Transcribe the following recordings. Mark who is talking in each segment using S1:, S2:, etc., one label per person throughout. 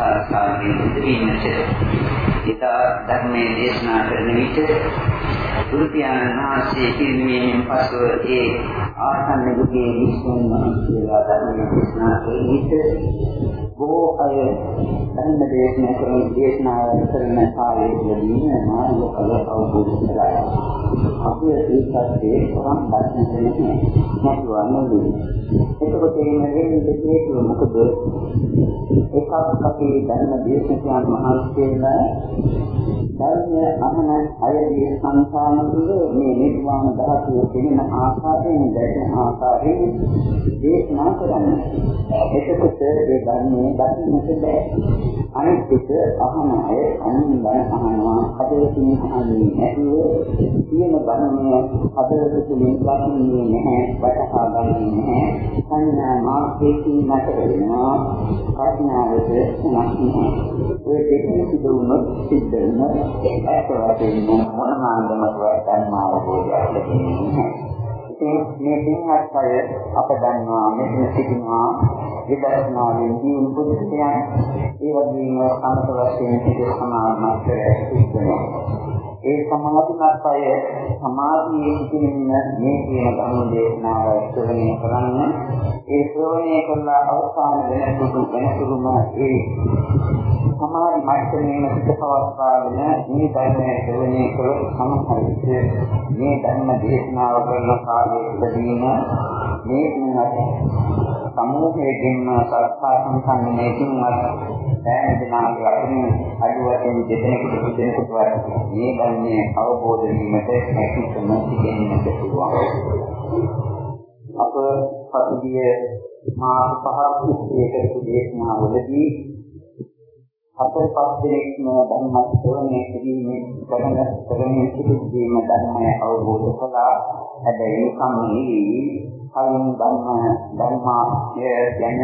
S1: සාරාංශයෙන් සිදුවීමට ඉතා ධර්මයේ දේශනා කරන විට ගුරු පියාණන් වහන්සේ පිරිනිවීමෙන් පසුව ඒ ආසන්න යුගයේ විශ්වුන් වහන්සේලා ධර්මයේ දේශනා කරන විට බොහෝ අය ධර්ම දේශනා කරන දේශනා කරන කාලයේදී මාර්ග ඵල අවබෝධ කරගන්නවා. අපි ඒකත් කොහොම දැක්කේ නැහැ. නැතුවන්නේ. එතකොට මේ වෙන්නේ හේතුව මොකද? එකක් අපේ ධර්ම දේශකයන් වහන්සේලා ධර්මය අහන අයගේ සංසාන තුළ මේ නිර්වාණ ධාතුව පෙනෙන ආකාරයෙන් දැකෙන ආකාරයෙන් දේශනා කරන්නේ. එතකොට ඒ ධර්මයේ දකින්නට බෑ. අනිත් එක අහන අය අනිත් බණ අහනවා හදවතින් අහන්නේ නැතුව කියන ධර්මය හදවත තුළින් දකින්නේ නැහැ, වටහා ගන්නේ නැහැ. සංඥා මාර්ගයෙන් නැතර වෙනවා. ප්‍රඥාවට නැහැ. ඒ දෙකම සිදු වුණොත් සිද්ධ වෙන ඇත්ත වශයෙන්ම මොනම ආන්දමකවත් ධර්මාවබෝධයක් ලැබෙන්නේ නැහැ. ඉතින් මේ පින්වත් අය අප දන්නවා මෙතන සිටිනවා විදර්ශනාවෙන් ජීවන පුදුසයන් ඒ වගේම සමත වශයෙන් සිට සමාධිමත් සිද්ධනවා. ඒ සමාධිමත් අය සමාධියේ සිටින්න මේ කියන ධර්ම දේශනාව ශ්‍රවණය කරන්න. ඒ ශ්‍රවණය කළා අවසාන වෙනසුරු වෙනසුරුම ඒ සමාධි මට්ටමේම සිට පවත්වාගෙන මේ ධර්මයේ ශ්‍රවණය කළ සමහර විට මේ ධර්ම දේශනාව කරන කාලයේ ඉඳීම මේ සමූහයෙන් සත්‍යා සම්සන්නේකින්වත් සෑම දිනකට වශයෙන් අඩු වශයෙන් දෙදෙනෙකුට දෙදෙනෙකුට මේ ධර්මයේ අවබෝධ වීමට හැකියකම තිබෙන්නට පුළුවන්. අප පසුගිය මාස පහක් තිස්සේ කරපු දේශනාවලදී අපේ පස් දෙනෙක්ම ධර්ම ශ්‍රවණය කිරීමේ කරන කරන්නේ සිදුවීම ධර්මය අවබෝධ කළා. හැබැයි කම්මී කලින් ධර්ම ධර්මාය ගැන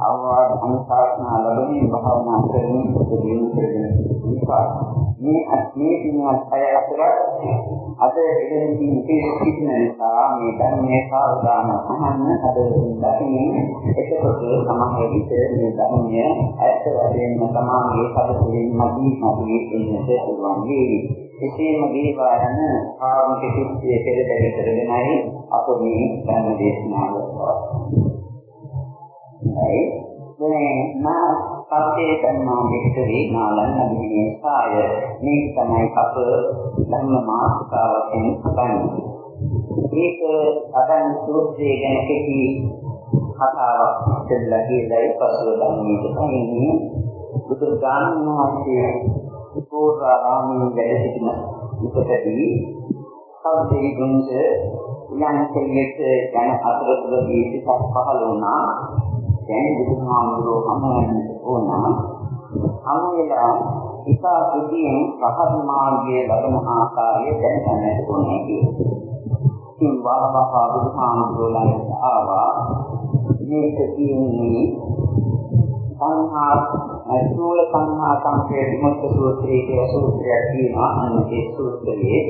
S1: අවවාද අනුශාසනා ලැබෙන භාවනා කරමින් උපදින කරගෙන ඉන්නවා. මේ මේ දිනවල අය අතර අද එදිනෙදී පිළිසින නිසා මේ ධර්මයේ සාධාන අහන්න අද දකින්නේ එතකොට සමහර විට මේ ධර්මය ඇත්ත වශයෙන්ම තමාගේ පදතුලින් මදි මදි එන්නට පුළුවන් වේවි. එසේම වේවා යන කාමික සිත්යේ පෙරදරි කරගෙනයි අප මේ ධර්ම දේශනාව පවත්වන්නේ. දැන් මා සත්‍යය කරනවා විතරේ නාලන්න අභිනේ සාය. මේ තමයි අප ධර්ම මාර්ගාවෙන් කරන්නේ. ඒක අදන් සූත්‍රයේ ගැන කෙටි කතාවක් දෙල්ලා කියලායි පසුව ධර්මයේ කියන්නේ බුදුරජාණන් වහන්සේ පූර්වාරාමයේ වැඩ සිටින උපතදී සම්පේ ගුණස යන කෙනෙක් යන අතරතුරදී සිතක් පහළ වුණා. දැන් බුදුහාමුදුරුවෝ හමුවෙන්න ඕන. හමුවෙලා ඉතා සුද්ධියෙන් රහත් මාර්ගයේ ලබන ආකාරය දැනගන්නට ඕනේ. කියලා. ඉතින් වාමහා බුදුහාමුදුරුවෝ ළඟට ආවා. මේක කියන්නේ සංහා අසූල සංහා සංකේත විමුක්ත සූත්‍රයේ කියලා සූත්‍රයක් තියෙනවා. අන්න ඒ සූත්‍රයේ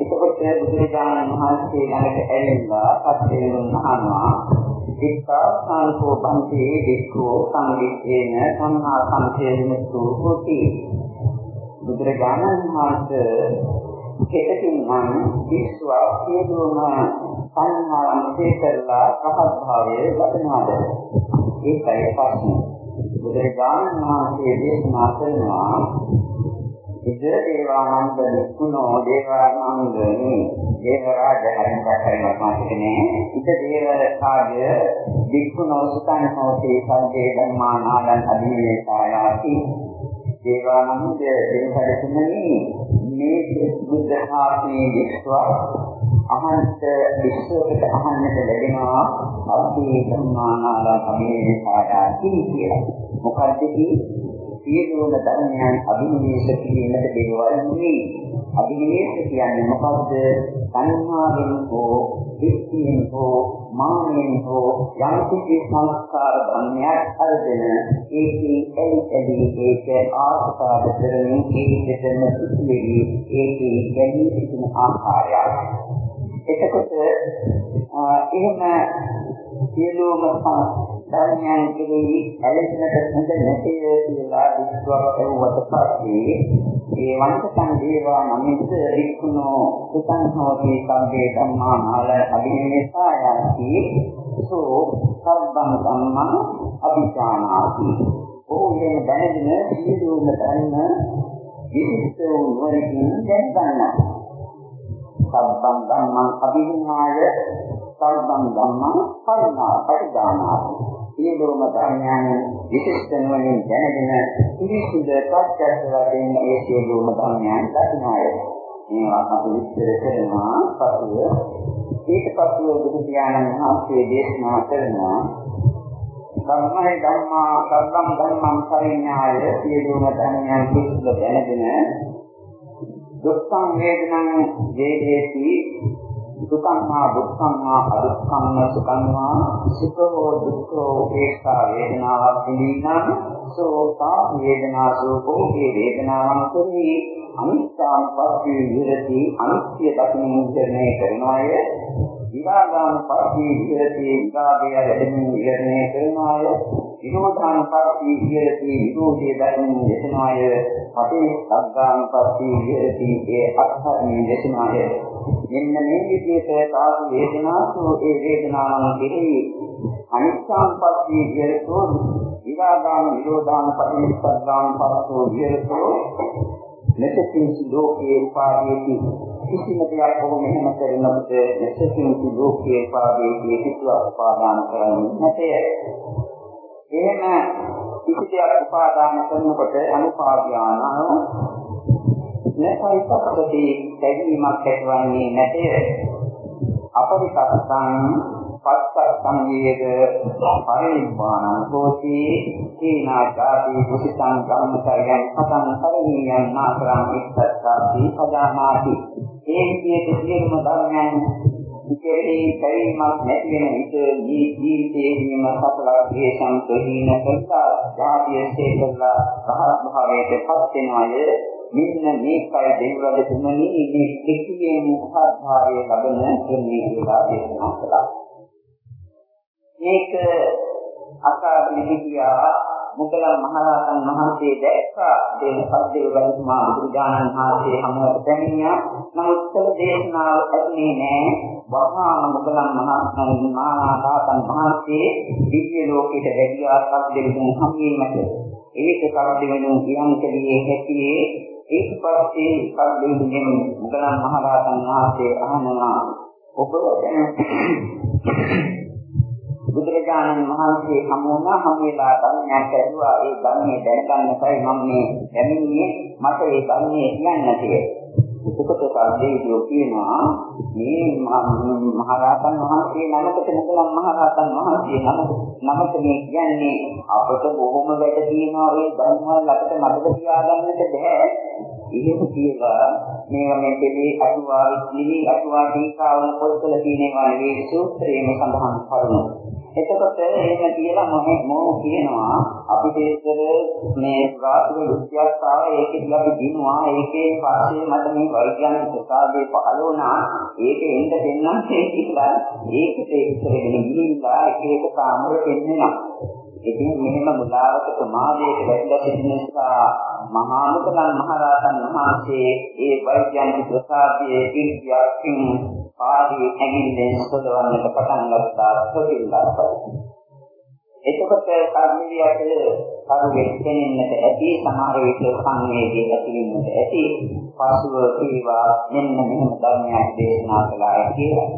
S1: එතකොට බුදුරජාණන් වහන්සේ ළඟට ඇවිල්ලා පස්සේ අහනවා විස්සාසංකෝ පන්ති වික්ඛෝ සංවිච්ඡේන සංහා සංකේතමුතු හොති. බුදුරජාණන් වහන්සේ කෙතකින් නම් විශ්වා සියලුම සංහාරම් තේකරලා රහත් භාවයේ ලබනවාද ඒකයි ප්‍රශ්නේ. බුදුරජාණන් වහන්සේ දේශනා කරනවා ඉද දේවානන්ද නිකුණෝ දේවානන්දනි දේවරාජ හරින් කරනවා මාතකනේ ඉද දේවරාජ වික්ඛුණෝ සුතං හෝති සංජේ ධම්මානාලං අධිමේ සායාති දේවානන්ද දේවරතුමනි මේ බුද්ධ ශාසනයේ විශ්වා අහන්ත විශ්වකට අහන්නට ලැබෙනවා අභි ධම්මානාලං අධිමේ සායාති කියලා මොකද්ද සියලුම ධර්මයන් අභිනිවේෂ කිරීමට දේවල් නෙවෙයි. අභිනිවේෂ කියන්නේ මොකද්ද? සංහාවෙන් හෝ, විස්තියෙන් හෝ, මානෙන් හෝ යම් කිසි සංස්කාර ධර්මයක් අරගෙන ඒකේ එලි එලි ඒක ආස්වාද කරමින් ඒකටම සිටිවි ඒකේ ගැලී සිටින ආකාරය. එතකොට එහෙම සියලුම ධර්මයන් කෙරෙහි ඇලෙන්නට හොඳ නැතේ කියලා විශ්වාස කරුවට පස්සේ ඒ වංශකම් දේවා නමිත රික්කුණෝ සුතං හෝති සම්බේ ධම්මා මාල අභිනේ සායති සෝ සම්බං ධම්මං අභිචානාති ඕකෙන් දැනගෙන සියලුම ධර්ම විශිෂ්ට වූ නුවණකින් දැන ගන්නවා සම්බං ධම්මං අභිඥාය සම්බං ධම්මං පරිණා පරිදානාති සියලුම ධර්මයන් විශිෂ්ට නුවණින් දැනගෙන පිළිසිඳ ප්‍රත්‍යක්ෂ වශයෙන් ඒ සියලුම ධර්මයන් දකිනාය. මේවා අපි විස්තර කරනවා පසුව ඊට පසුව බුදු පියාණන් වහන්සේ දේශනා කරනවා ධම්මයි ධම්මා සම්බං ධම්මං පරිඥාය සියලුම ධර්මයන් විශිෂ්ට දැනගෙන දුක්ඛං වේදනං වේදේති සුඛං දුක්ඛං අදුක්ඛං සුඛං සුඛෝ දුක්ඛෝ උපේක්ඛා වේදනාවක් පිළිනම් සෝපා වේදනා සෝපෝ මේ වේදනාවන් කෙරෙහි අනිත්‍යං පස්සේ විහෙරති අනිත්‍ය දකින්න නිර්ණය කරනවාය විරාගාන පස්සේ විහෙරති විරාගය වැඩෙමින් නිර්ණය කරනවාය. විනෝදාන පස්සේ විහෙරති විනෝදය දකින්න දේශනාය අපේ සද්ධාන පස්සේ විහෙරති ඒ අත්හරින් දේශනාය මෙන්න මේ විදිහට සාසු වේදනාසු ඒ වේදනාවන් කෙරෙහි අනිත්‍යංපස්සී විහෙරතෝ විරාගාන නිරෝධාන පටිච්චසමුප්පාදාන පස්සෝ විහෙරතෝ මෙතකින් ලෝකේ උපාදීති කිසිම දෙයක් ඔබ මෙහෙම කරනකොට මෙතකින් ලෝකේ උපාදීති කිසිවක් උපාදාන කරන්නේ නැතේ. එහෙම කිසි දෙයක් උපාදාන කරනකොට අනුපාදාන නැසයි සත්‍යදී දැවීමක් ඇතිවන්නේ නැතේ. අපරිකස්සං පස්සස්සං වේද පරිනිබ්බානං හෝති සීනාචාති බුද්ධං කම්මතරයන් පතං කරණීයං නාකරං ඉස්සත්තාති පදානාති ඒ විදිහට සියලුම ධර්මයන් කෙරෙහි බැරිමක් නැති වෙන විට මේ ජීවිතයේ හිම සතලගේ සංකීර්ණ කරලා ධාතිය සේකලා රහත් භාවයට පත් වෙනවාය. මෙන්න මේකයි දෙවිවද තුමනි මේ කිසියේ මුඛාධාරය ලබන ක්‍රමී කියලා දේශනා කළා. මේක අකාදෙනිකියා මුගලන් මහරහතන් වහන්සේ දැක්කා. ඒ සද්දේ වලින්මා බුදුජානන් වහන්සේ හමුවට පැමිණියා නමුත් ඒ දේශනාව ඇතුලේ නෑ. වහාම මුගලන් මහරහතන් වහන්සේ දිව්‍ය ලෝකයට වැඩියා සද්දේ වලින් හම්බීමට ඒක කර්දෙවණු කියන්කලියේ හැටියේ ඒක පස්සේ සද්දේ මුගලන් මහරහතන් වහන්සේ අහනවා. ඔබ බුදුරජාණන් වහන්සේ හමු වුණා හමු වෙලා ධර්මයක් ඇදුවා ඒ ධර්මයේ දැනගන්නකයි මම මේ දැනෙන්නේ මට ඒ ධර්මයේ කියන්න තියෙන්නේ එතකොට සාදේවියෝ කියනවා මේ මහරහතන් වහන්සේ නමකට මුගලන් මහරහතන් වහන්සේ නමකට මේ කියන්නේ අපට බොහොම වැඩ තියෙනවා ඒ ධර්ම වල අපිට මතක තියාගන්නට බෑ. එහෙම කියලා මේවා මේ දෙවි අටුවා නිවි අටුවා දීකාවල පොත්වල තියෙනවා නෙවෙයි සූත්‍රයේම සඳහන් කරුණු එතකොට එහෙම කියලා මොහේ මොහ කියනවා. අපිට ඉස්සර මේ ප්‍රාථමික විද්‍යාවක් ආව ඒකේ අපි දිනුවා. ඒකේ පස්සේ මට මේ වෛද්‍යයන් ප්‍රසාදේ පහළ වුණා. ඒකේ එන්න දෙන්නම් කියලා ඒකට ඉස්සරගෙන ගිහිල්ලා එක එක කාමර පෙන්නවා ඉතින් මෙහෙම මුලාවක ප්‍රමාදයක වැටලා සිටින නිසා මහා මුගලන් මහරහතන් වහන්සේ ඒ වෛද්‍යයන් ප්‍රසාදයේ ඉර්ධියකින් පාදී ඇඟිල්ලෙන් සොදවන්නට පටන් ගත්තා ප්‍රතිලාප. එතකොට කර්මවියට කරු වෙච්චෙන්නට ඇති සමහර විට සංවේගී ඇති වෙන්නට ඇති පසුව කීවා මෙන්න මෙහෙම ධර්මයක් දේශනා කළා කියලා.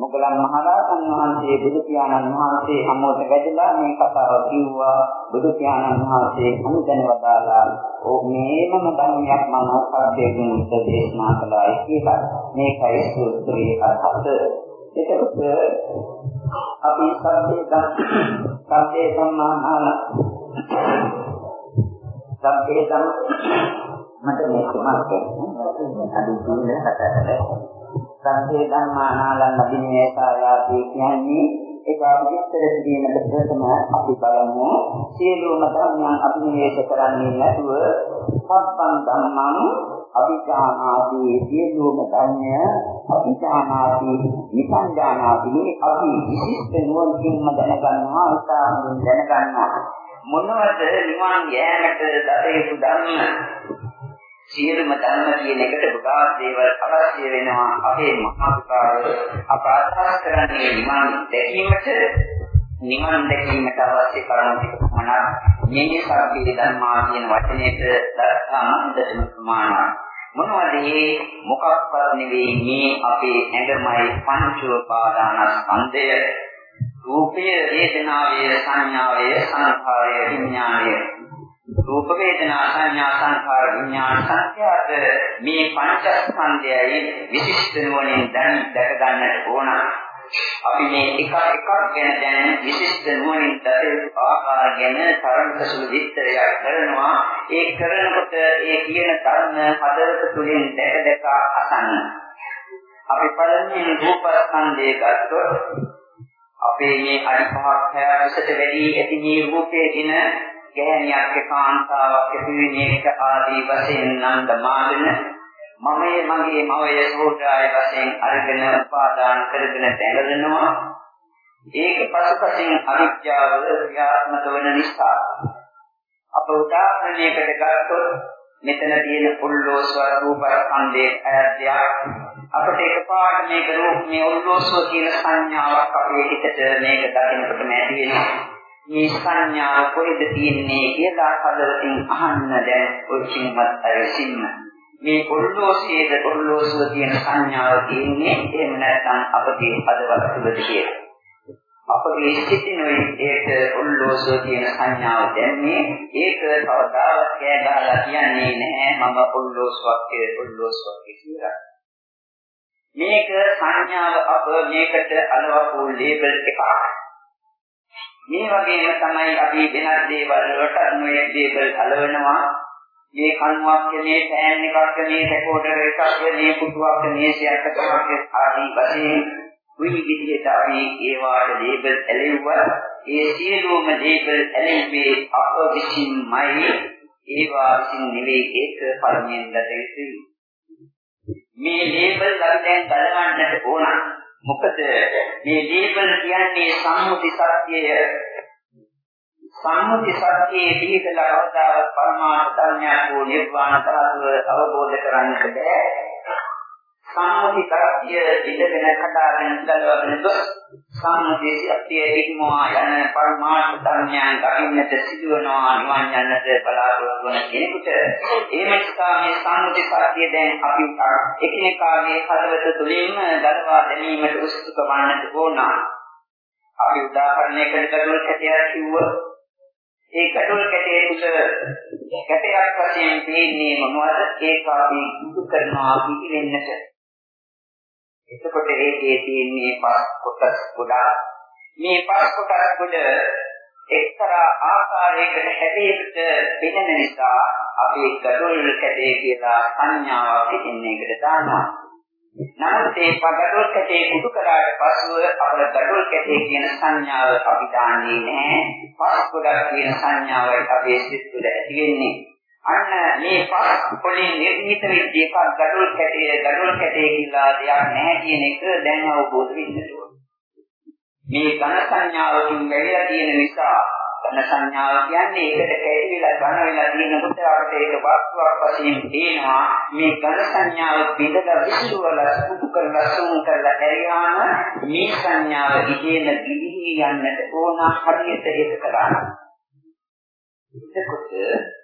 S1: මොගලන් මහරහතන් වහන්සේ බුදු පියාණන් වහන්සේ හමුවට වැදලා මේ කතාව කිව්වා. බුදු පියාණන් වහන්සේ අනුදැන වදාලා ඕ මේමම ධර්මයක් මම සත්‍යයෙන් දේශනා කළා කියලා. මේකයි සූත්‍රයේ අර්ථය. එතකොට අපි සත්‍යය සත්‍ය සම්මාන සත්‍ය සම් මට මේ තුනක් අඩු දුන්නේ කතාවට සංකේ ධර්මානාලන් අභිනය සායාති කියන්නේ ඒක විස්තර කිරීමට ප්‍රථම අපි බලමු. සියලුම ධර්මයන් අභිනේෂ කරන්නේ නැතුව සම්පන් ධම්මං අභිඥානාති සියලුම ධර්මය අභිඥානාති විසංජානාති මේ අපි විශිෂ්ට නුවණකින්ම දැනගන්නවා උත්සාහයෙන් දැනගන්නවා. මොනවද නිවන් යෑමට දත යුතු ධර්ම? සියලුම ධර්ම කියන එකට ගොඩාක් දේවල් අවශ්‍ය වෙනවා. අපේ මහා පුතාව අප අදහස් කරන්නේ නිවන් දැකීමට නිවන් දැකීමට අවශ්‍ය කරුණු ටික පමණක් මේ සබ්බේ ධර්මා කියන වචනයට දර්ශන ප්‍රමාණ මොනවද මේ? මොකක්වත් නෙවෙයි මේ අපේ ඇඟමයි පංච උපාදානස්කන්ධය රූපය වේදනාවය සංඥාවය සංඛාරය විඥානය රූප වේදනා සංඥා සංඛාර විඥාන සංඛ්‍යාත මේ පංචස්කන්ධයයි විශිෂ්ට නුවණින් දැන දැක ගන්නට ඕන. අපි මේ එක එකක් ගැන දැන විශිෂ්ට නුවණින් දත ආකාර ගැන තරමක සුළු විස්තරයක් කරනවා. ඒ කරනකොට ඒ කියන ධර්ම හදවත තුළින් දැක දැක අසන්න. අපි පළමුවෙන් රූපස්කන්ධය ගත්තොත් අපේ මේ අඩි 5ක් 6කට වැඩි ඇති මේ රූපයේ දින ගැහණියක් කාන්තාවක් පිරිණියෙක් ආදී වශයෙන් නන්දමාගෙන මමයේ මගේ මවයේ සෝදාය වශයෙන් අරගෙන උපාදාන කරගෙන දැඟලනවා ඒක පසුපසින් අවිද්‍යාව ක්‍රියාත්මක වන නිසා අප උදාහරණයකට ගත්තොත් මෙතන තියෙන පුල්ලෝස්වර රූපස්කන්ධයේ ඇයත්‍යක් අපිට එකපාරට මේක රූප මේ උල්ලෝස්ව කියන සංඥාවක් අපේ හිතට මේක දකිනකොට නැති වෙනවා. මේ සංඥාව කොහෙද තියෙන්නේ කියලා හදවතින් අහන්න දැන් ඔය කින්වත් අය සින්න. මේ ඔල්ලෝසියේද ඔල්ලෝසුව තියෙන සංඥාව තියෙන්නේ එහෙම නැත්නම් අපගේ හදවත තුළද කියලා. අපගේ සිතිනුයි ඒක ඔල්ලෝසුව තියෙන සංඥාව දැන්නේ ඒක කවදාවත් කෑ ගහලා කියන්නේ නැහැ මම ඔල්ලෝසුවක් කියලා ඔල්ලෝසුවක් කියලා. මේක සංඥාව අප මේකට අලවපු ලේබල් එකක්. මේ වගේම තමයි අපි වෙනත් දේවල් වලට නොයේ දේවල් කලවනවා. මේ කණුවක් මේ පෑන් එකක් මේ රෙකෝඩර් එකක් මේ පුටුවක් මේ සියක් තමයි ආදී වශයෙන් විවිධ විදිහට අපි ඒවාට ලේබල් ඇලෙව්වා. ඒ සියලුම ලේබල් ඇලෙන්නේ අප විසින්මයි ඒවා විසින් නෙවෙයි ඒක පළමුවෙන් දත යුතුයි. මේ ලේබල් අපි දැන් ගලවන්නට ඕන. මොකද මේ ලේබල් කියන්නේ සම්මුති සත්‍යය? සම්මුති සත්‍යයේ පිළිදලා කවදාවත් පරමාර්ථ ධර්මයක් වූ නිර්වාණ ධාතුව අවබෝධ කරගන්නට බෑ. සම්මුති සත්‍ය ඉඳගෙන කඩාගෙන ගලවගෙන ගොස් සම්මුති සත්‍ය ඉක්මවා යන පරමාර්ථ ධර්මයන් දකින්නට සිදුවනවා නිවන් යන්නට බලාපොරොත්තු වන කෙනෙකුට ඒ නිසා මේ සම්මුති සත්‍ය දැන් අපි එකිනෙකාගේ හදවත තුළින්ම දරවා ගැනීමට උත්සුක වන්නට ඕන. අපි උදාහරණයකට ගත්තොත් කැටයක් කිව්වොත් ඒ කටුල් කැටේ තුල කැටයක් වශයෙන් තියෙන්නේ මොනවද? ඒක අපි දුක කරනවා පිටිවෙන්නට. එතකොට ඒකේ තියෙන්නේ පස් කොටස් ගොඩාක්. මේ පස් කොටස් ගොඩ එක්තරා ආකාරයකට හැදෙන්න පෙනෙන නිසා අපි gadol කැටේ කියලා සංඥාවක් දෙන්නේකට දානවා. නමුත් ඒ gadol කැටේ කුඩු කරාට පසුව අපේ gadol කැටේ කියන සංඥාව අපි දාන්නේ නැහැ. පස් කොටස් කියන සංඥාවයි අපේ සිත් තුළ ඇති වෙන්නේ. අන්න මේ පස් පොලින් නිර්මිත වෙච්ච එකක් gadol කැටේ gadol කැටේ කියලා දෙයක් නැහැ කියන එක දැන් අවබෝධ වෙන්න මේ ඝන සංඥාවකින් වැළලා තියෙන නිසා ඝන සංඥාව කියන්නේ ඒකට කැටිවිලා ඝන වෙලා තියෙනකොට අපිට ඒක වස්තුවක් වශයෙන් තේනවා මේ ඝන සංඥාව බිඳලා විසිරුවලා සුදු කරලා සුන් කරලා හැරියාම මේ සංඥාව ඉදීන දිලිහි යන්නට ඕන හරියට ඒක කරා එතකොට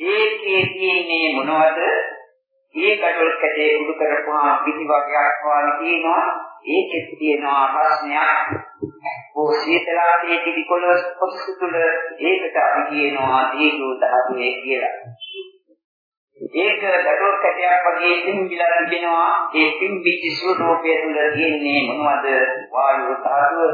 S1: ඒකේ තියෙන්නේ මොනවද? මේ gadol කැටේ කුඩු කරපුවා කිසි වර්ගයක් වගේ තියෙනවා. ඒකෙත් තියෙනවා ප්‍රශ්නයක්. ඕ සීතලාදී පිළිකොළ කොටස තුළ ඒකට අපි කියනවා දීගෝ ධාතුවේ කියලා. ඒක gadol කැටයක් වගේ පිම්බිලා තිබෙනවා. ඒ පිම්බිච්ච ස්වરૂපය තුළ තියෙන්නේ මොනවද? වායු ධාතුව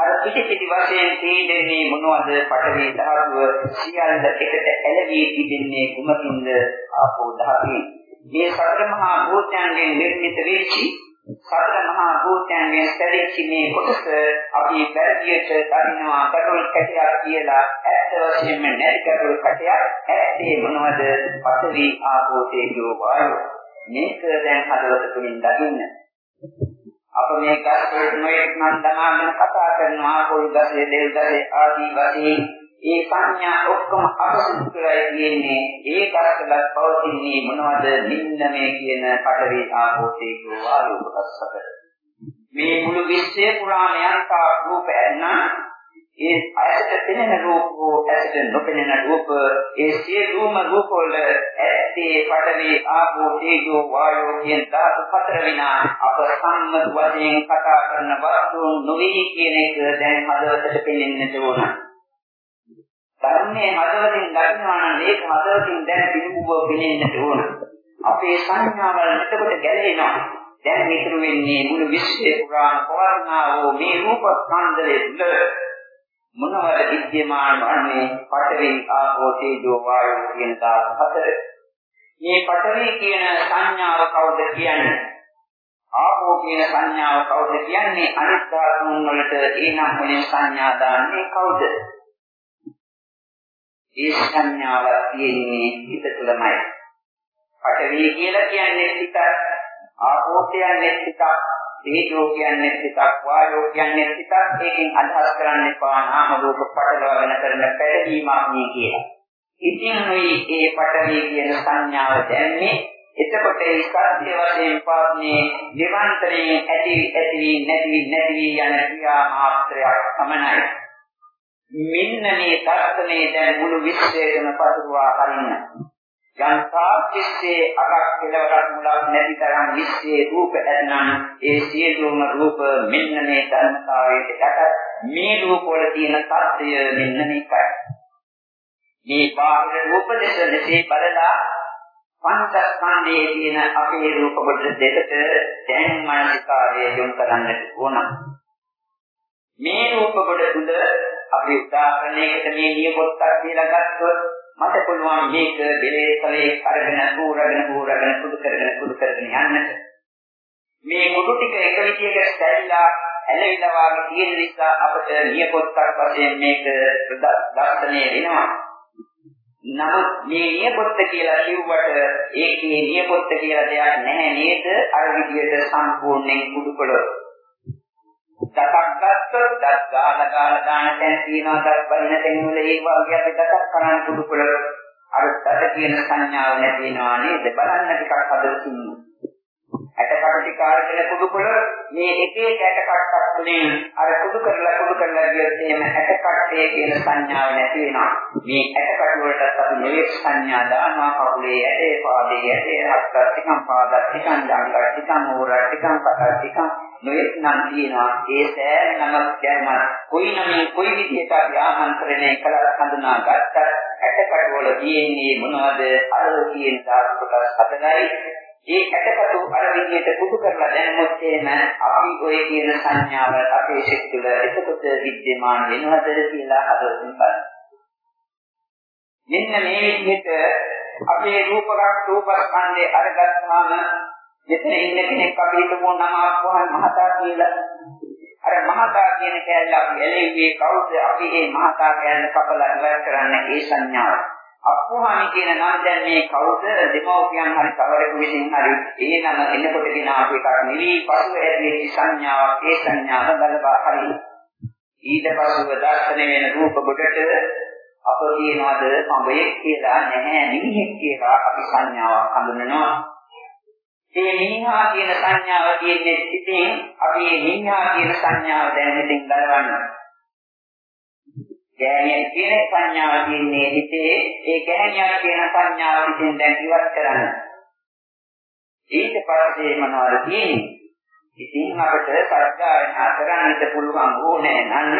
S1: අර පිටි පිටි වශයෙන් තේින්නේ මොනවද? පඨවි ධාතුව සියල්ල එකට ඇලවී තිබෙන්නේ කුමකින්ද? ආපෝ ධාතුවේ. මේ සතර මහා භූතයන්ගෙන් නිර්මිත වෙච්චි සතර මහා භූතයන්ගෙන් සැරිච්ච මේ කොටස අපි බැරියට දකින්නවා කටුල් කැටයක් කියලා. ඇත්ත වශයෙන්ම නැති කටුල් කැටයක්. ඇත්තේ මොනවද? පතරි ආපෝ තේජෝ වායෝ. මේක දැන් හදවත තුලින් දකින්න. අප මේ ගස්සේ නොයෙක් නම් දමාගෙන කතා කරනවා පොල් ගස්සේ දෙල් ගස්සේ ආදී වශයෙන් ඒ සංඥා ඔක්කොම අපසුත් කරලා තියෙන්නේ ඒ කරකලක් පවතින්නේ මොනවද? නින්නමේ කියන පඩවි ආපෝතේකෝ වායු කොටස් හතර මේ මුළු විශ්වය පුරාණයන් තා රූප ඇන්නා ඒ ඇයට පෙනෙන රූප හෝ ඇයට නොපෙනෙන රූප ඒ සියලුම රූප වල ඇත්තේ පඩවි ආපෝතේකෝ වායු කියන ධාතු හතර විනා අප සම්මත වශයෙන් කතා කරන වස්තුන් නොවේ කියන එක දැන් හදවතට පෙනෙන්නට ඕන ධර්මයේ හදවතින් දකින්නවා නම් ඒක හදවතින් දැන පිළිඹුව පෙනෙන්නට ඕන. අපේ සංඥාවල් එතකොට ගැලෙනවා. දැන් ඉතුරු වෙන්නේ මුළු විශ්වය පුරාම පවර්ණා වූ මේ රූප ස්කන්ධයේ මොනවද විද්‍යමාන වන්නේ පඨවි ආපෝ තේජෝ වායෝ කියන ධාතු හතර. මේ පඨවි කියන සංඥාව කවුද කියන්නේ? ආපෝ කියන සංඥාව කවුද කියන්නේ? අනිත් ධාතුන් වලට ඒ නම් වලින් සංඥා දාන්නේ කවුද? ඒ සංඥාවක් තියෙන්නේ හිත තුළමයි. පඨවි කියලා කියන්නේ හිත, ආපෝ කියන්නේ හිත, තේජෝ කියන්නේ හිතක්, වායෝ කියන්නේ හිතක්. ඒකෙන් අදහස් කරන්නේ පා නාම රූප පටලවාගෙන කරන පැටලීමක් නේ කියලා. ඉතින් මේ ඒ පඨවි කියන සංඥාව දැන්නේ එතකොට ඒ සත්‍ය වශයෙන් පාන්නේ නිරන්තරයෙන් ඇති ඇති නැති නැති යන ක්‍රියා මාත්‍රයක් පමණයි. මෙන්න මේ දර්ශනේ දැන් මුළු විශ්වයේම පතුරවා හරින්න. යන්තා කිස්සේ අරක් කෙලවරක් මුලක් නැති තරම් විශ්වයේ රූප ඇතනම් ඒ සියලුම රූප මෙන්න මේ ධර්මතාවයට යට මේ රූප වල තියෙන සත්‍ය මෙන්න මේකයි. මේ බාහිර රූප දෙස මෙසේ බලලා පංචස්කන්ධයේ තියෙන අපේ රූප කොට දෙකට දැන් මනසිකාරය යොමු කරන්නට ඕන. මේ රූප කොට තුල අපි උදාහරණයකට මේ නියපොත්තක් කියලා ගත්තොත් මට පුළුවන් මේක දෙලේ කලේ අරගෙන පුරගෙන පුරගෙන පුදු කරගෙන පුදු කරගෙන යන්නට. මේ මුඩු ටික එක විදියකට සැරිලා ඇලවිලා වාගේ තියෙන නිසා අපට නියපොත්තක් වශයෙන් මේක දර්ශනය වෙනවා. නමුත් මේ නියපොත්ත කියලා කිව්වට ඒකේ නියපොත්ත කියලා දෙයක් නැහැ නේද? අර විදියට සම්පූර්ණයෙන් කුඩු කළොත්. දතක් ගත්තොත් දත් ගාලා ගාලා දාන තැන තියෙනවා දත් බලින තැන් වල ඒ වගේ අපි දතක් කරන් කුඩු කළොත් අර දත කියන සංඥාව නැති වෙනවා නේද? බලන්න ටිකක් හදවතින්. ඇටකට ටික අරගෙන කුඩු කළොත් මේ එක එක ඇටකටක් තුලින් අර කුඩු කරලා කුඩු කරලා ගියොත් එහෙම ඇටකටේ කියන සංඥාව නැති වෙනවා. මේ ඇටකට වලට අපි මෙලෙක් සංඥා දානවා කකුලේ ඇටේ පාදයේ ඇටේ හත්කර ටිකක් පාදක් ටිකක් ජංගර ටිකක් මෝරා ටිකක් පතර ටිකක් නොයෙක් නම් තියෙනවා ඒ සෑම නමක් ගැනම කොයි නමින් කොයි විදිහට අපි ආමන්ත්‍රණය කළා හඳුනා ගත්තත් ඇටකට වල තියෙන්නේ මොනවද අර කියන ධාතු කොටස් හතරයි ඒ ඇටකටු අර විදිහට පුදු කරලා දැනමුත් එහෙම අපි ඔය කියන සංඥාව අපේ සිත් තුළ එතකොට विद्यमान වෙනවද කියලා හදවතින් බලන්න. මෙන්න මේ විදිහට අපේ රූපයක් රූපස්කන්ධේ අරගත්තාම මෙතන ඉන්න කෙනෙක් අපි හිතමු නම අප්පහන් මහතා කියලා. අර මහතා කියන කැලේ අපි එළෙන්නේ කවුද? අපි මේ මහතා කියන කපලා ඉවර කරන්න ඒ සංඥාව. අප්පහන් කියන නම දැන් මේ කවුද? දෙමෝපියන් හරි කවරෙකු විසින් හරි ඒ නම එන්නකොට දින අපි එකක් නෙවි පසුව ඇති සංඥාවක් ඒ සංඥාව බලපා හරි. ඊට පසුව දර්ශන වෙන රූප කොටට අප කියනවාද පඹයක් කියලා නැහැ නිහික් කියලා අපි සංඥාවක් හඳුනනවා. මේ නිහා කියන සංඥාව තියෙන්නේ ඉතින් අපි මේ නිහා කියන සංඥාව දැන් මෙතෙන් ගලවන්න. ගෑණියක් කියන සංඥාව තියෙන්නේ හිතේ ඒ ගෑණියක් කියන සංඥාව හිතෙන් දැන් ඉවත් කරන්න. ඊට පස්සේ මොනවද තියෙන්නේ? ඉතින් අපිට සත්‍යයනා කරන්නට පුළුවන් ඕනේ නම්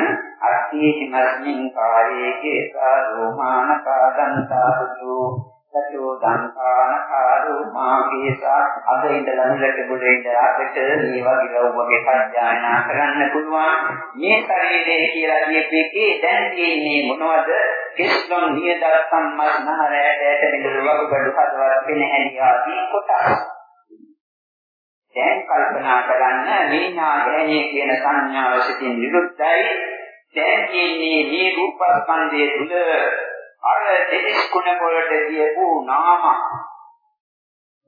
S1: අත්ථේහි මස්මින් කායේ කේසා රෝමාන කාදන්තාසු සතෝ දන්තාන කාරෝ මාගේසා අද ඉඳලා නිලට බුලේ ඉඳලා අපිට මේ වගේ වගේ සත්‍යයනා කරන්න පුළුවන්. මේ ශරීරය කියලා කියපේකේ දැන් තියෙන්නේ මොනවද? කිස්ලොන් නියදත් සම්මස්නහරයට ඇට බිඳුරු වගේ බඩු හදවත් වෙන හැටි ආදී කොටස්. දැන් කල්පනා කරන්න විඤ්ඤා ගැණිය කියන සංඥාව සිටින් විරුද්ධයි. දැන් කියන්නේ මේ රූපස්කන්ධය තුල අර දෙතිස් කුණ වලට කියපු නාම.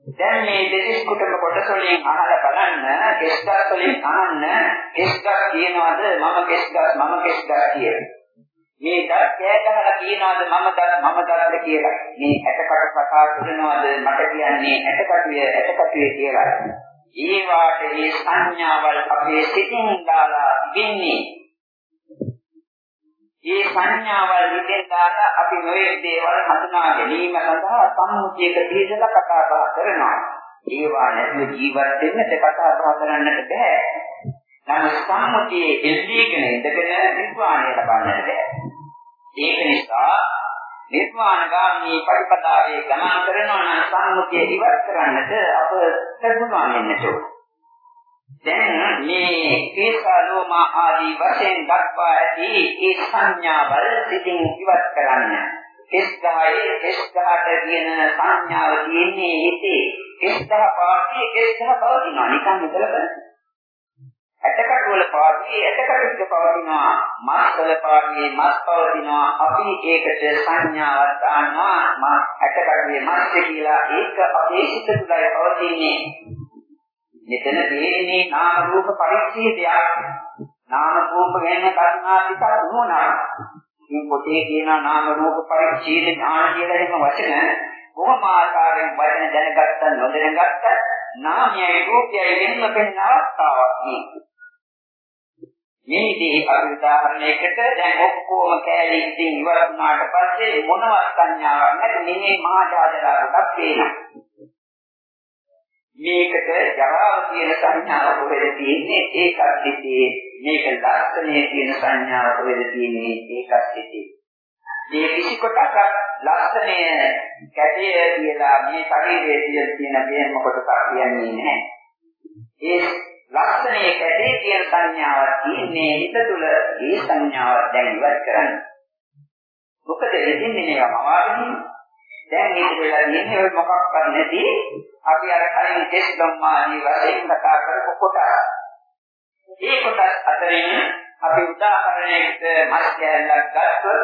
S1: දැන් මේ දෙතිස් කුටම කොටස වලින් අහලා බලන්න කෙස්ගස් වලින් අහන්න කෙස්ගස් කියනවාද මම කෙස්ගස් මම කෙස්ගස් කියලා. මේ දත් කෑ ගහලා කියනවාද මම දත් මම දත්ද කියලා. මේ ඇටකට කතා කරනවාද මට කියන්නේ ඇටකටුවේ ඇටකටුවේ කියලා. ඒ වාට මේ සංඥාවල් අපේ සිතින් දාලා ඉන්නේ. මේ සංඥාවල් විදිහෙන් දාලා අපි නොයේ දේවල් හඳුනා ගැනීම සඳහා සම්මුතියක පිළිදලා කතා බහ කරනවා. ඒවා නැතුව ජීවත් වෙන්නට කතා බහ කරන්නට බෑ. නමුත් සම්මුතියේ එල්ලීගෙන ඉඳගෙන නිර්වාණය ලබන්නට බෑ. ඒක නිසා නිර්වාණගාමී පරිපදාවේ ගමන් කරනවා නම් සම්මුතිය ඉවත් කරන්නට අප ලැබුණා වෙන්නට ඕන. දැන් මේ කේසාලෝම ආදී වශයෙන් දක්වා ඇති ඒ සංඥාවල් සිතින් ඉවත් කරන්න. එස්ගහයේ එස්ගහට කියන සංඥාව තියෙන්නේ හිතේ. එස්ගහ පාටියේ එස්ගහ පවතිනවා නිකන් හිතලා බලන්න. ඇටකට වල පාටියේ ඇටකට ටික පවතිනවා. මස් වල පාටියේ මස් පවතිනවා. අපි ඒකට සංඥාවක් දානවා. මස් ඇටකටේ මස් කියලා ඒක අපේ සිත තුළයි පවතින්නේ. මෙතන තේරෙන්නේ නාම රූප පරිච්ඡේදයක්. නාම රූප ගැන කරුණා ටිකක් වුණා. මේ පොතේ කියන නාම රූප පරිච්ඡේද ඥාන කියලා එහෙම වචන කොහොම ආකාරයෙන් වචන දැනගත්ත නොදැනගත්ත නාමයයි රූපයයි වෙනම පෙනෙන අවස්ථාවක් මේ. මේ විදිහේ අපි උදාහරණයකට දැන් ඔක්කොම කෑලි ඉතින් ඉවර වුණාට පස්සේ මොනවත් සංඥාවක් නැති මේ මහා ජාතකයක් පේනවා. මේකට ජරාව කියන සංඥාව කොහෙද තියෙන්නේ? ඒකත් හිතේ. මේක ලක්ෂණයේ තියෙන සංඥාව කොහෙද තියෙන්නේ? ඒකත් හිතේ. මේ කිසි කොටසක් ලක්ෂණය කැටය කියලා මේ ශරීරයේ තියෙන දේම කොටසක් කියන්නේ නැහැ. ඒ ලක්ෂණයේ කැටේ කියන සංඥාව තියෙන්නේ හිත තුළ ඒ සංඥාව දැන් ඉවත් කරන්න. මොකද එදින්නේ මේවා මවාගෙන? දැන් මේක වෙලා තියෙන්නේ ඔය මොකක්වත් නැති අපි අර කලින් කෙස් ධම්මාදී වශයෙන් කතා කරපු කොටස්. මේ කොටස් අතරින් අපි උදාහරණයකට මස් කෑල්ලක් ගත්තොත්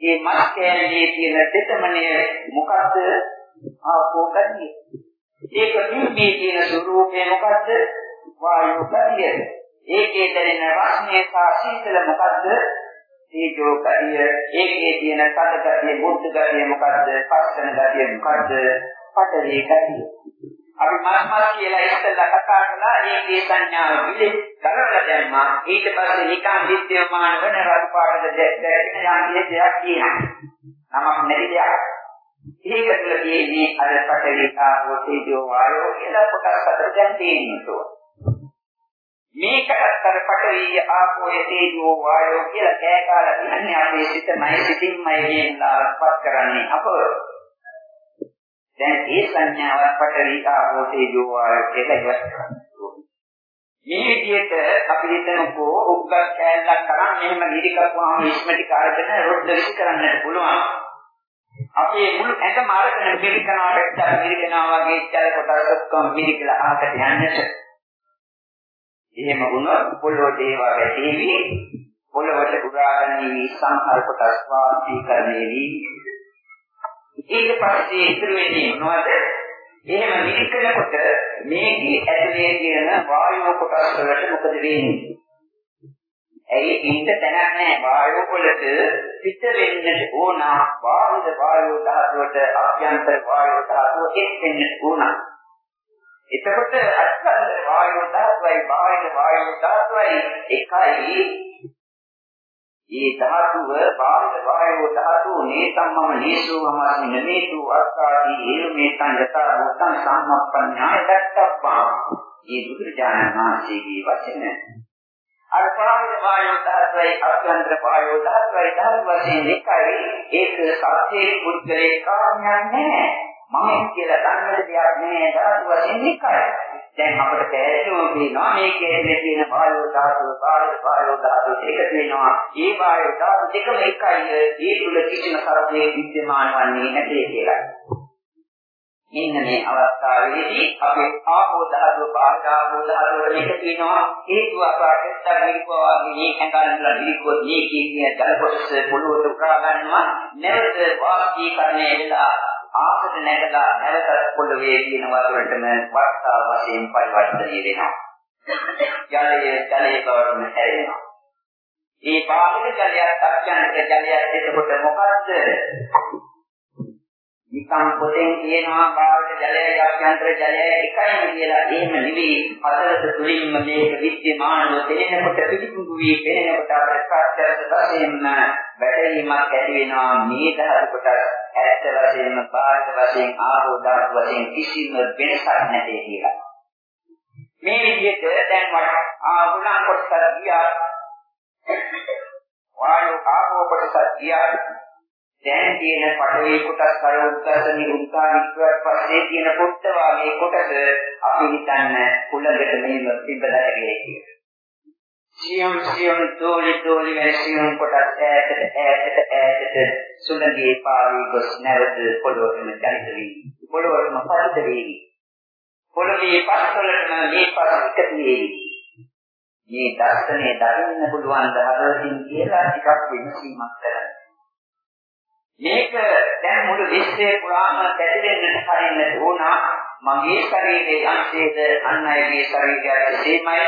S1: මේ මස් කෑල්ලේ තියෙන දෙතමනය මොකද්ද? ආපෝ ගතිය. ඒක නිම්මේ තියෙන ස්වરૂපය මොකද්ද? වායෝ ගතිය. ඒකේ දැනෙන රස්නේ සහ සීතල මොකද්ද? තීජෝ ගතිය. ඒකේ තියෙන සද ගතිය, බුද්ධ ගතිය මොකද්ද? පස්සන ගතිය මොකද්ද? පටලී ගතිය. අපි මස් මස් කියලා ඉස්සෙල්ලා කතා කළා ඒකේ සංඥාව පිළි කරවල දැම්මා. ඊට පස්සේ නිකන් විද්‍යමාන වෙන රතු පාටද දැක්කගෙන යන්නේ දෙයක් කියනවා. නමක් නැති දෙයක්. ඒක තුළ තියෙන්නේ අර පටලී ආවෝ තේජෝ වායෝ කියලා කොටස් හතර දැන් තියෙනවා මේකට අර පටලී ආපෝ තේජෝ වායෝ කියලා කෑකාලා කියන්නේ අපේ සිතමයි සිතින්මයි කියලාපත් කරන්නේ අපව. දැන් ඒ සංඥාවක් පටවි ආපෝ තේජෝ වායෝ කියලා ඉවත් කරනවා. මේ විදිහට අපි හිතනකෝ උග්ගක් කෑල්ලක් කරන් මෙහෙම නිදිකපුවාම ඉස්මටි කාර්යන රොඩ් දෙවි කරන්නට පුළුවන්. අපේ මුළු ඇඟම අරගෙන මිරිකනාට ඉස්සර මිරිකනවා වගේ ඉස්සර කොටස් ඔක්කොම මිරිකලා ආකට යන්නට. එහෙම වුණොත් පොළොව දේවා වැටේවි. පොළොවට උරාගන්නේ සංහාර කොටස් වාසී කරන්නේවි. ඊට පස්සේ ඉතුරු වෙන්නේ මොනවද? එහෙම නිරිකනකොට මේකේ ඇතුලේ තියෙන වායුව කොටස් වලට මොකද වෙන්නේ? ඇයි ඉන්න තැනක් නැහැ වායුව වලට පිට වෙන්නට ඕන බාහිර වායුව ධාතුවට අභ්‍යන්තර වායුව ධාතුව එක් වෙන්න ඕන. එතකොට අත්කන්ද වායුව ධාතුවයි බාහිර වායුව ධාතුවයි එකයි ඒ ධාතුව බාහිර වායෝ ධාතු නේතම්මම නේසෝ අමරණ නමේතු අස්සාදී හේමේතං යතා භූතං සම්මප්පඤ්ඤාය දත්තප්පා මේ බුදුරජාණන් වහන්සේගේ වචන. අර බාහිර වායෝ ධාතුවයි අභ්‍යන්තර වායෝ ධාතුවයි ධාතු වශයෙන් එකයි. ඒක සත්‍යයේ පුද්ගලේ කාර්යයක් නෑ. මම කියලා ගන්නට දෙයක් නෑ. ධාතු වශයෙන් එකයි. දැන් අපිට පැහැදිලිවම කියනවා මේකේ තියෙන වායෝ ධාතුව බාහිර වායෝ ධාතුව එකතු වෙනවා. ඒ වායෝ ධාතු දෙකම එකයි. ඒ තුල කිසිම කරදරයක් විද්‍යමාන වන්නේ නැtei කියලා. ඉන්න මේ අවස්ථාවේදී අපේ ආපෝ ධාතුව බාහිරාපෝ ධාතුවට මේක තියෙනවා හේතුව අපට දරිකවා මේ කඳන්ලා දිලිකොත් මේ කියන ජල කොටස පොළොවට උකරා ගන්නවා නැවත වාස්කීකරණය වෙලා ආපත නැගලා නැවත පොළොවේ තියෙන වතුරටම වර්ෂා වශයෙන් පරිවර්තනය වෙනවා. ජලය ජලයේ බවටම හැරෙනවා. මේ බාහිර ජලයක් අත්‍යන්ත ජලයක් එතකොට මොකද්ද? නිකම් පොතෙන් කියනවා බාහිර ජලය අභ්‍යන්තර ජලය එකයිම කියලා. එහෙම නෙවෙයි. පතරත තුලින්ම මේක විද්‍යමානව දෙනකොට පිළිකුඩු වී පෙනෙනකොට අපේ ප්‍රත්‍යක්ෂ වශයෙන්ම වැටීමක් ඇති වෙනවා. මේ දහස් කොට ඇත්ත වශයෙන්ම බාහිර වශයෙන් ආරෝධන වශයෙන් කිසිම වෙනසක් නැtei කියලා. මේ විදිහට දැන් වට ආහුලන් කොටස ගියා. වායු ආපෝ කොටස ගියා. දැන් තියෙන පඩවේ කොටස් කර උත්තරස නිරුක්තා විස්තර පස්සේ තියෙන පොට්ට වාගේ කොටස අපි හිතන්න කුලකට මෙහෙම තිබලා හැගේ කියලා. සියම් සියම් තෝලි තෝලි වැසියම් කොටස් ඈතට ඈතට ඈතට සුළඟේ පාවී ගොස් නැවත පොළොවටම ජනිත වී පොළොවටම පතිත වී පොළොවේ පස්වලටම මේ පස් එකතු වී මේ දර්ශනය දකින්න පුළුවන් දහවලින් කියලා ටිකක් විමසීමක් කරන්න. මේක දැන් මුළු විශ්වය පුරාම පැතිරෙන්නට හරින්නට ඕන මගේ ශරීරයේ අංශයේද අන් අයගේ ශරීරයත් එසේමයි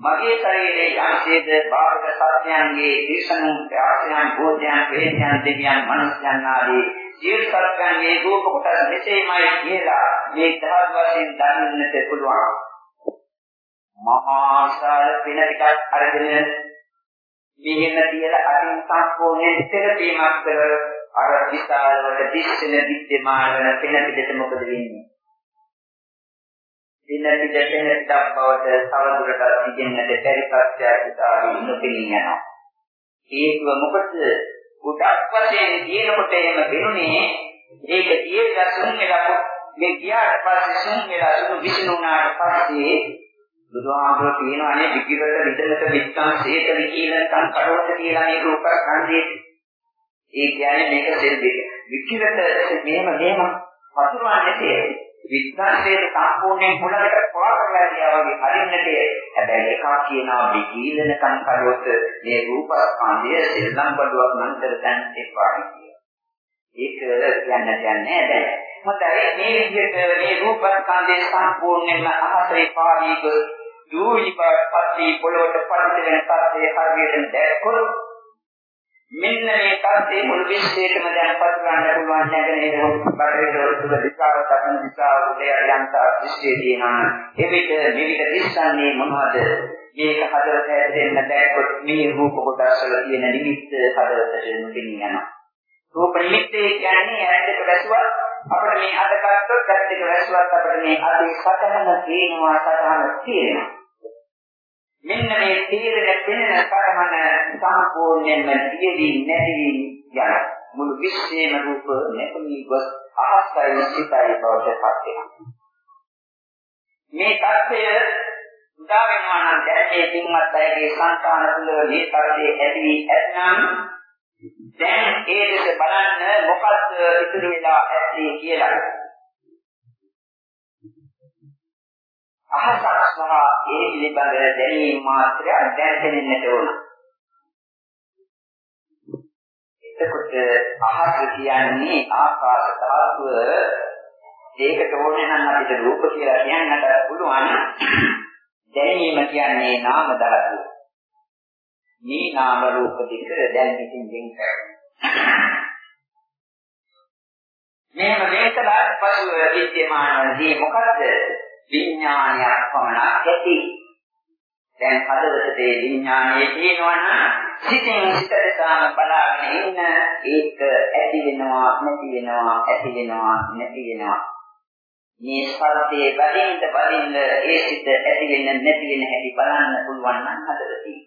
S1: මගේ ශරීරයේ අංශයේද බාහිර සත්‍යයන්ගේ ඊසනුන් ප්‍රාසයන් භෝධයන් වේදයන් දෙවියන් මනුෂ්‍යයන් ආදී සියලු සත්‍යයන්ගේ රූප කොටස් මෙසේමයි කියලා මේ දහස් වශයෙන් දන්නට පුළුවන්. මහා සාර පින ටිකක් අරගෙන මෙහෙම තියලා අතින් සම්පූර්ණයෙන් ඉතර කර අර විශාලවට දිස්සෙන විද්‍යමාන වෙන පෙන පිටට මොකද වෙන්නේ? දින පිට පෙන පිටක් බවට තවදුරටත් ඉගෙනන්නට බැරි සත්‍යයක් විතාවි නොපෙනී යනවා. ඒකව මොකද? උඩක් වශයෙන් කියනකොට එහෙම වෙනුනේ ඒක තියෙලා සුන් වෙලා මේ ගියාට පස්සේ සුන් වෙලා සුන් විසිනුනාට පස්සේ බුදුහාමුදුරුවෝ කියනවානේ විකිරට විදලට විත්තම් සේත විකීලන්තම් කඩවත කියලා මේ රූප ස්කන්ධයේ ඒ කියන්නේ මේක සෙල් දෙක. විකිරට මෙහෙම මෙහෙම පතුරවන්නේ තියෙන්නේ. විද්‍යාන්තයේ සම්පූර්ණයෙන් මුලකට පොර කරලා ගියා වගේ හරින්නට හැබැයි එකක් කියනවා විකීලන සංකල්පොත් මේ රූපස්කන්ධය සෙල්ලම් බඩුවක් මන්තර දැන් එපා කියලා. ඒක කියන්න කියන්නේ දැන්. හොඳයි මේ විදිහට මේ රූපස්කන්ධය සම්පූර්ණයෙන්ම අහසේ පාවීක දූවිපත්ටි පොළොවට පදිත වෙන තත්ත්වයේ හරියට දැක්කොත් මෙන්න මේ තත්ත්වයේ මුළු විශ්වයටම දැන් පතුරවන්න පුළුවන් නැගෙනහිර බටහිර තුල දිශාව දකුණු දිශාව උදේ යන්ත විශ්වයේ තියෙනවා එවිට විවිධ දිස්සන්නේ මොනවද? මේක හදවත ඇදෙන්න දැක්කොත් මේ රූප කොටස් වල තියෙන නිමිත්ත හදවතට මුදින් යනවා. රූප නිමිත්තේ කියන්නේ ඇත්තට වැසුවත් අපිට මේ අද ගත්තොත් ඇත්තට වැසුවත් අපිට මේ අදේ සතහන තියෙනවා සතහන තියෙනවා. මෙන්න මේ තීරණ පෙනෙන පරමන සම්පූර්ණයෙන්ම දියවි නැති යන මුළු විශ්වයේම රූප නැති ගොස් අහසයි සිතයි බවට පත් වෙනවා. මේ தත්ය උදා වෙනවා නම් දැන් මේ පින්වත් අයගේ සංකාන තුළ මේ තරයේ ඇති ඇතනම් දැන් ඒ දෙස බලන්න මොකක්ද ඉතුරු වෙලා ඇත්තේ කියලා. අහසක් සහ ඒ පිළිබඳ දැනීම මාත්‍රයක් දැනෙන්නට ඕන. එතකොට අහස කියන්නේ ආකාශ ධාතුව ඒකට ඕනේ නම් අපිට රූප කියලා කියන්නට පුළුවන්. දැනීම කියන්නේ නාම ධාතුව. මේ නාම රූප දෙක දැන් ඉතින් දෙන් කරනවා. මේව මේකලා පසුව විද්‍යමානදී මොකද විඥානයක් පමණක් ඇති. දැන් හදවතේ විඥානයේ තියෙනවනම් සිතින් සිතට සාම බලාගෙන ඉන්න ඒක ඇති වෙනවා නැති වෙනවා ඇති වෙනවා නැති වෙනවා. මේ ස්පර්ශයේ බලින්ද බලින්ද ඒ සිත ඇති වෙන්න නැති වෙන හැටි බලන්න පුළුවන් නම් හදවතේ.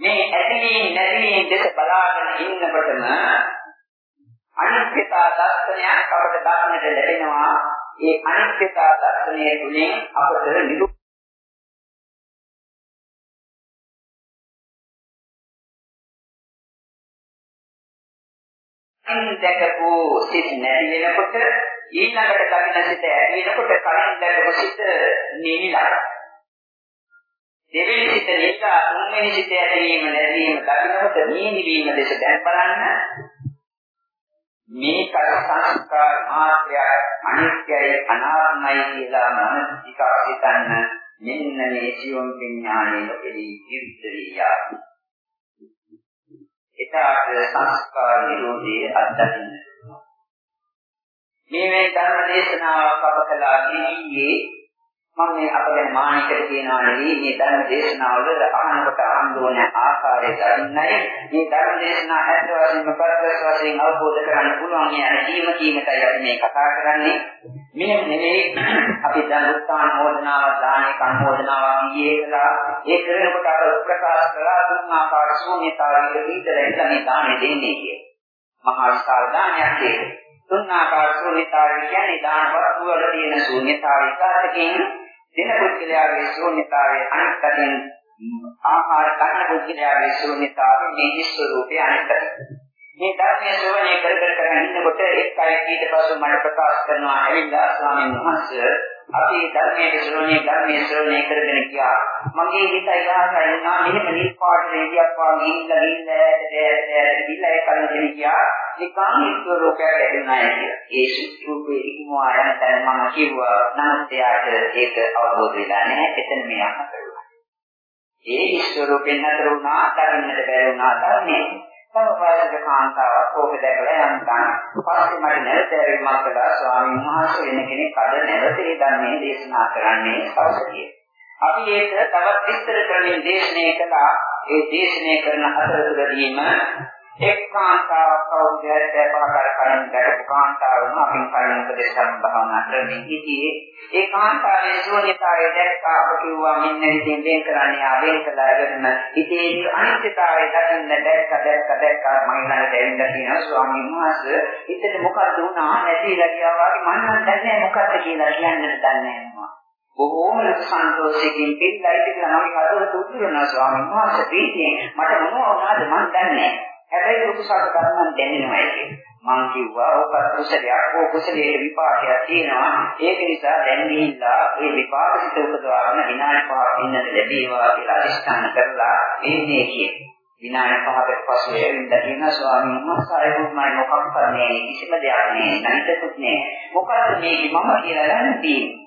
S1: මේ ඇතිවීම නැතිවීම දෙස බලාගෙන ඉන්නකොටම අනිත්‍යතා දර්ශනයක් අපට දක්නට ලැබෙනවා ඒ අනිත්‍යතා දර්ශනය තුළින් අපට නිරු දැකපු සිත් නැති වෙනකොට ඊළඟට දකින්න සිත් ඇති වෙනකොට කලින් දැකපු සිත් නිවිලා. දෙවෙනි සිත් නිසා තුන්වෙනි සිත් ඇතිවීම නැතිවීම දකින්නකොට මේ නිවීම දෙස දැන් බලන්න. මේක සංස්කාර මාත්‍රයක් අනිත්‍යයි අනාත්මයි කියලා මනස ටිකක් හිතන්න මෙන්න මේ සියොම් විඥානයේ පිළි විවිධ එතාට සංස්කාර නිරෝධයේ අත්දකින්න. මේ මේ ධර්ම දේශනාවක් අප කළා ඊයේ මම මේ අපගෙන මානිකට කියනවා නෙවෙයි මේ ධර්ම දේශනාවල අහනකොට ආන්දෝලන ආකාරය දකින්නයි මේ ධර්ම දේශනා ඇත්ත වශයෙන්ම ප්‍රත්‍යක්ෂ වශයෙන් අවබෝධ කරගන්න පුළුවන් යන කීම කීමටයි අපි මේ කතා කරන්නේ මෙහෙම නෙවෙයි අපි දැන් උත්සාහ මොදනාවක් දානේ කම්මෝදනාවක් ඊයේ කළා ඒ කරනකොට අප ප්‍රකාශ කළා තුන් ආකාර ශූන්‍යතාවයක විතර ඉඳලා මේ දානේ දෙන්නේ කිය. මහා විශාල දානයක් ඒක. තුන් ආකාර ශූන්‍යතාවය කියන්නේ දාන වස්තු වල තියෙන ශූන්‍යතාවය කාටකින් දෙන පුද්ගලයාගේ ශූන්‍යතාවය අනිත් අතින් ආහාර ගන්න පුද්ගලයාගේ ශූන්‍යතාවය මේ ස්වરૂපය අනිත් මේ ධර්මයේ ශ්‍රවණය කර කර කරගෙන ඉන්නකොට එක් අයෙක් ඊට පස්සේ මට ප්‍රකාශ කරනවා ඇවිල්ලා ස්වාමීන් වහන්සේ අපි ධර්මයේ ශ්‍රවණය ධර්මයේ ශ්‍රවණය කරගෙන ගියා මගේ හිත ඉහහට එනවා මෙහෙම නිස්පාට රේදියක් වගේ ඉඳලා ඉන්න ඉඳලා ඒ කලින් ගියා නිකන් ස්වරූපයක් ලැබුණා කියලා. ඒ සුත්‍රූපේ ඉක්මවා යන තැන මම කිව්වා නමුත් එයාට ඒක අවබෝධ වෙලා නැහැ. එතන මේ අහකට වුණා. ඒ ස්වරූපෙන් නතර වුණා, දකින්නට බැරි වුණා ධර්මයේ. තම වයසක කාන්තාවක් ඕක දැකලා යන්තම් පස්සේ මට නැවත ඇවිල්ලා කළා ස්වාමීන් වහන්සේ වෙන කෙනෙක් අද නැවත ඒ ධර්මයේ දේශනා කරන්නේ අවශ්‍යයි. අපි ඒක තවත් විස්තර කරමින් දේශනය කළා. ඒ දේශනය කරන අතරතුරදීම එක් කාන්තාවක් කවුරුද පහකාර කලින් දැකපු කාන්තාවම අපින් කලින් උපදේශම් භාවනා කරමින් හිටියේ. ඒ කාන්තාවේ ශූන්‍යතාවය දැක්කා. අප කිව්වා මෙන්න ඉතින් වෙන් කරන්නේ ආවෙන් කළා වෙන ඉතින් අනිත්‍යතාවය දකින්න දැක්ක දැක්ක දැක්ක. මම ළඟට ඇවිල්ලා කියනවා ස්වාමීන් වහන්සේ හිතට මොකද්ද වුණා? නැතිලා ගියා වගේ මම නම් දන්නේ මොකද්ද කියලා කියන්නට දන්නේ නැහැ බොහෝම සන්තෝෂයෙන් පිළිලා ඉතින් නම් කඩවල තුතුරනවා ස්වාමීන් වහන්සේ ප්‍රීතියෙන් මට මොනවා වුණාද මන් දන්නේ නැහැ. හැබැයි ලොකු සාකච්ඡාවක් දැනෙනවා ඒකේ. මං කිව්වා ඔක කුසලයක් ඕ කුසලයේ විපාකයක් තියෙනවා. ඒක නිසා දැන් ගිහිල්ලා ඒ විපාක සිත උපදවාගෙන විනාඩි 5ක් ඉන්නද ලැබේවා කියලා අදිස්ථාන කරලා එන්නේ කියන්නේ. විනාඩි 5කට පස්සේ ඇවිල්ලා කියන ස්වාමීන් වහන්සේ ආයෙත් මම මොකක් කරන්නේ කිසිම දෙයක් නෑ නැහිතකුත් නෑ. මොකද්ද මේක මම කියලා දන්නේ තියෙන්නේ.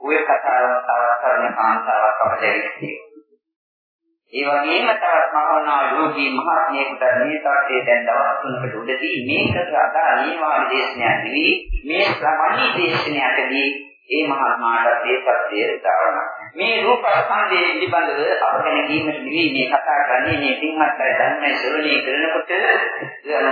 S1: ඔය කතාව තවත් කරන කාන්තාවක් අපිට ඇවිත් ඒ වගේම තවත් මහානා යෝගී මහත්මයෙකුට මේ තාත්තේ දැන් දවස් තුනකට උඩදී මේක සදා නිවාරි දේශනයක් නෙවෙයි. මේ සමණී දේශනයකදී ඒ මහත්මාට ඒ සත්‍යය දානවා. මේ රූප ස්කන්ධයේ පිළිබඳව අපගෙන කීමට නෙවෙයි මේ කතා කරන්නේ මේ පින්වත් අය ධර්මයේ ශ්‍රවණය කරනකොට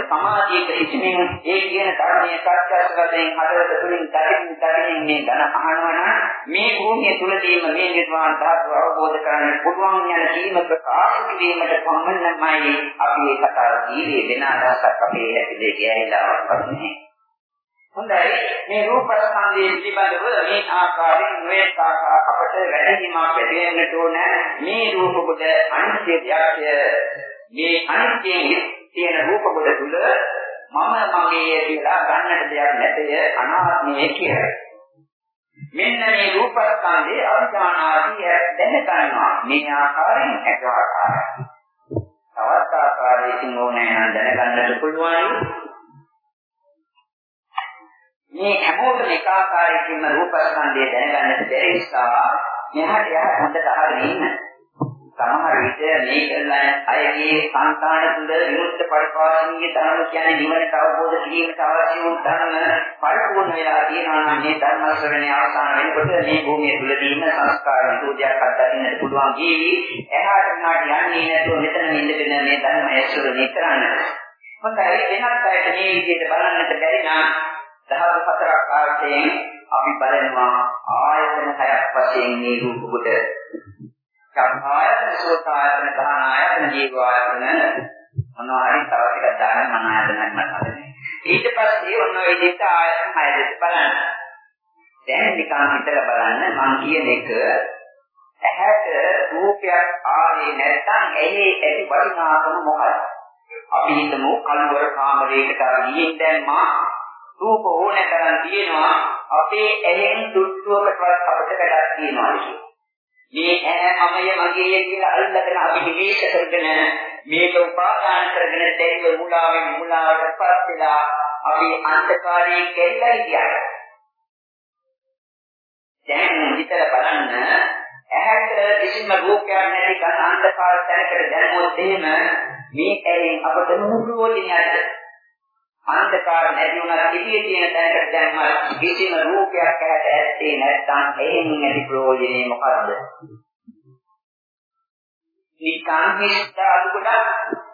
S1: සමාධියක සිටින ඒ කියන ධර්මයේ ප්‍රත්‍යක්ෂ වශයෙන් හදවත තුළින් දකින්න දකින්න මේ ධන අහනවා නම් මේ භූමිය තුලදීම මේ නිර්වාණ ධාතුව අවබෝධ කරගන්න පුළුවන් යන කීම ප්‍රකාශ කිරීමට පමණමයි අපි මේ කතාව කීවේ වෙන අදහසක් අපේ ඇතුලේ ගෑහිලා වත්න්නේ. හොඳයි. මේ රූප ස්කන්ධයේ පිළිබඳව මේ ආකාරයෙන් මේ ආකාර අපට වැටහීමක් ඇති වෙන්නට ඕන. මේ රූප කොට අනිත්‍ය ධ්‍යානය මේ අනිත්‍යයේ තියෙන රූප කොට තුල මම මගේ කියලා ගන්නට දෙයක් නැතය අනාත්මය කියලා. මෙන්න මේ රූප ස්කන්ධයේ අවිඥානාදී දැන ගන්නවා. මේ ආකාරයෙන් එක ආකාරයි. තවත් ආකාරයකින් ඕනෑ නම් දැනගන්නට පුළුවන්. මේ හැමෝටම එක ආකාරයකින්ම රූපස්කන්ධය දැනගන්නට බැරි නිසා මෙහාට යහ හොඳට අහගෙන ඉන්න. සමහර විට මේ කරන අයගේ සංකාණ තුළ විමුක්ත පරිපාලනීය ධර්ම කියන්නේ නිවනට අවබෝධ කිරීමට අවශ්‍ය වූ ධර්ම පරිපූර්ණ වෙලා තියෙනවා නම් මේ ධර්ම ශ්‍රවණය අවසන් වෙනකොට මේ භූමිය තුලදීම සංස්කාර විරෝධයක් අත්දකින්නට පුළුවන් ජීවි එහාට මෙහාට යන්නේ නැතුව මෙතන ඉඳගෙන මේ ධර්ම ඇසුරේ කරන්න. හොඳයි වෙනත් අයට මේ විදිහට බලන්නට බැරි නම් දහස් හතරක් ආයතයෙන් අපි බලනවා ආයතන හයක් වශයෙන් මේ රූප කොට. චක්ඛායතන සෝතායතන ධානායතන ජීවායතන මොනවා හරි තව ටිකක් දාන්න මන ආයතනයක් මතකනේ ඊට පස්සේ ඔන්න ඔය විදිහට ආයතන හය දෙක බලන්න. දැන් නිකන් හිතලා බලන්න මම කියන එක ඇහැට රූපයක් ආවේ නැත්නම් එහි ඇති වටිනාකම මොකක්ද? අපි හිතමු කලවර කාමරයකට ගිහින් දැන් මා රූප ඕනේ තරම් තියෙනවා අපේ ඇහෙන් දුට්ටුවකටවත් අපිට වැඩක් තියෙනවා මේ ඇහැ මමය මගේ කියලා අල්ලගෙන අපි විවේක කරගෙන මේක උපාදාන කරගෙන දෙවිව මුලාවෙන් මුලාවට පත් වෙලා අපි අන්ධකාරයේ කෙල්ලයි කියන්නේ. දැන් විතර බලන්න ඇහැට කිසිම රූපයක් නැති කන අන්ධකාර තැනකට දැමුවොත් එහෙම මේ ඇහෙන් අපට මොන ප්‍රයෝජනයක්ද? අන්ධකාර නැති වුණා එළියේ තියෙන තැනකට දැම්ම කිසිම රූපයක් ඇහැට ඇත්තේ නැත්නම් එහෙන් නැති ප්‍රයෝජනේ මොකද්ද? නිකන් හිස්තාලු ගොඩක්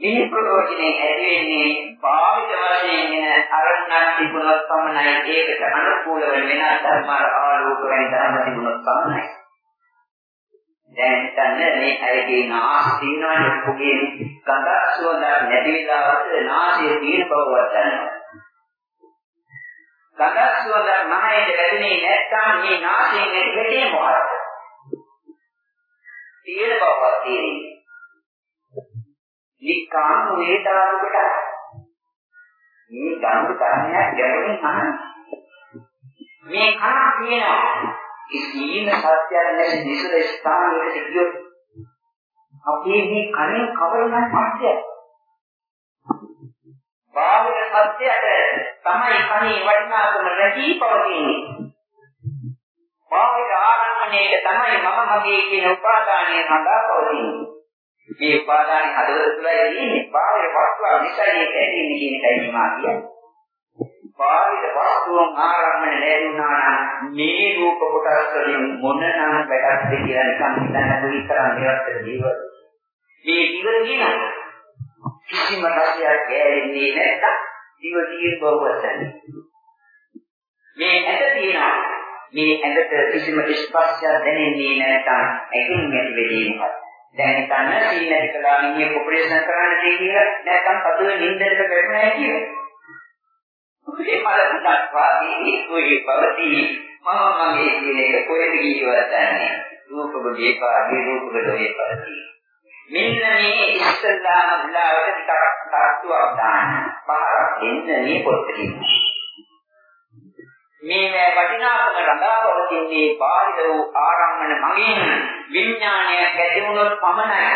S1: මේ ප්‍රයෝජනේ ඇති වෙන්නේ භාවිත වශයෙන් එන අරමුණක් තිබුණොත් පමණයි ඒකට අනුකූල වෙන වෙනස් ධර්ම ආලෝක වැනි ධර්ම තිබුණොත් පමණයි. දැන් හිතන්න මේ ඇයිගේ නාස් තියෙනවනේ ඔබගේ ගඳක් සුවඳක් නැති වෙලාවට නාසය තියෙන බවවත් දන්නවා. ගඳක් සුවඳක් මහයට වැටෙන්නේ නැත්නම් මේ නාසයෙන් ඇති මොකක්ද? තියෙන බවවත් තියෙන්නේ. නිකාම් වේදාවකට මේ ධර්ම කර්මයක් ගැඹුරින් අහන්න. මේ කනක් තියෙනවා කිසිම සත්‍යයක් නැති නිසල ස්ථානයකට ගියොත් අපේ මේ කණේ කවරනම් සත්‍යයක් බාහිර සත්‍යයට තමයි කණේ වටිනාකම රැකී පවතින්නේ. බාහිර ආරම්භණයට තමයි මම මගේ කියන උපාදානය හදා පවතින්නේ. මේ උපාදානය හදවත තුළයි තියෙන්නේ. බාහිර වස්තුව නිසා ඒක ඇතිවෙන්නේ කියන එකයි මා කියන්නේ. බාහිර වස්තුන් ආරම්භන ලැබුණා නම් මේ රූප කොටස් වලින් මොනනම් වැඩක්ද කියලා නිකන් හිතන්න දුරි කරන්නේවත් ජීව. මේ ඉවර කියන කිසිම රසයක් ගෑවෙන්නේ නැත්නම් ජීව ජීව බවසන. මේ ඇට තියෙනවා මේ ඇඟට කිසිම ස්පර්ශයක් දැනෙන්නේ නැත්නම් ඒකෙන් ඇති වෙන්නේ මොකක්ද? දැන් හිතන්න සීනට කළා මිනිහ ඔපරේෂන් කරන්න දෙයි කියලා නැත්නම් පදුවේ නින්දට වැටුණා කියලා. මේ මලකුණක් වාගේ කොයි පවතී මම මගේ කියන එක කොහෙද කියවත් දන්නේ රූපබගේ පාගේ රූපබගේ පවතී මෙන්න මේ ඉස්සල්ලාම බුලාවට ටිකක් තාක්ෂුවක් දාන්න පහරක් දෙන්න මේ පොත්තකින් මේ වටිනාකම රඳාපවතින්නේ බාහිර වූ ආරම්මන මගින් විඥානයක් ඇති වුණොත් පමණයි.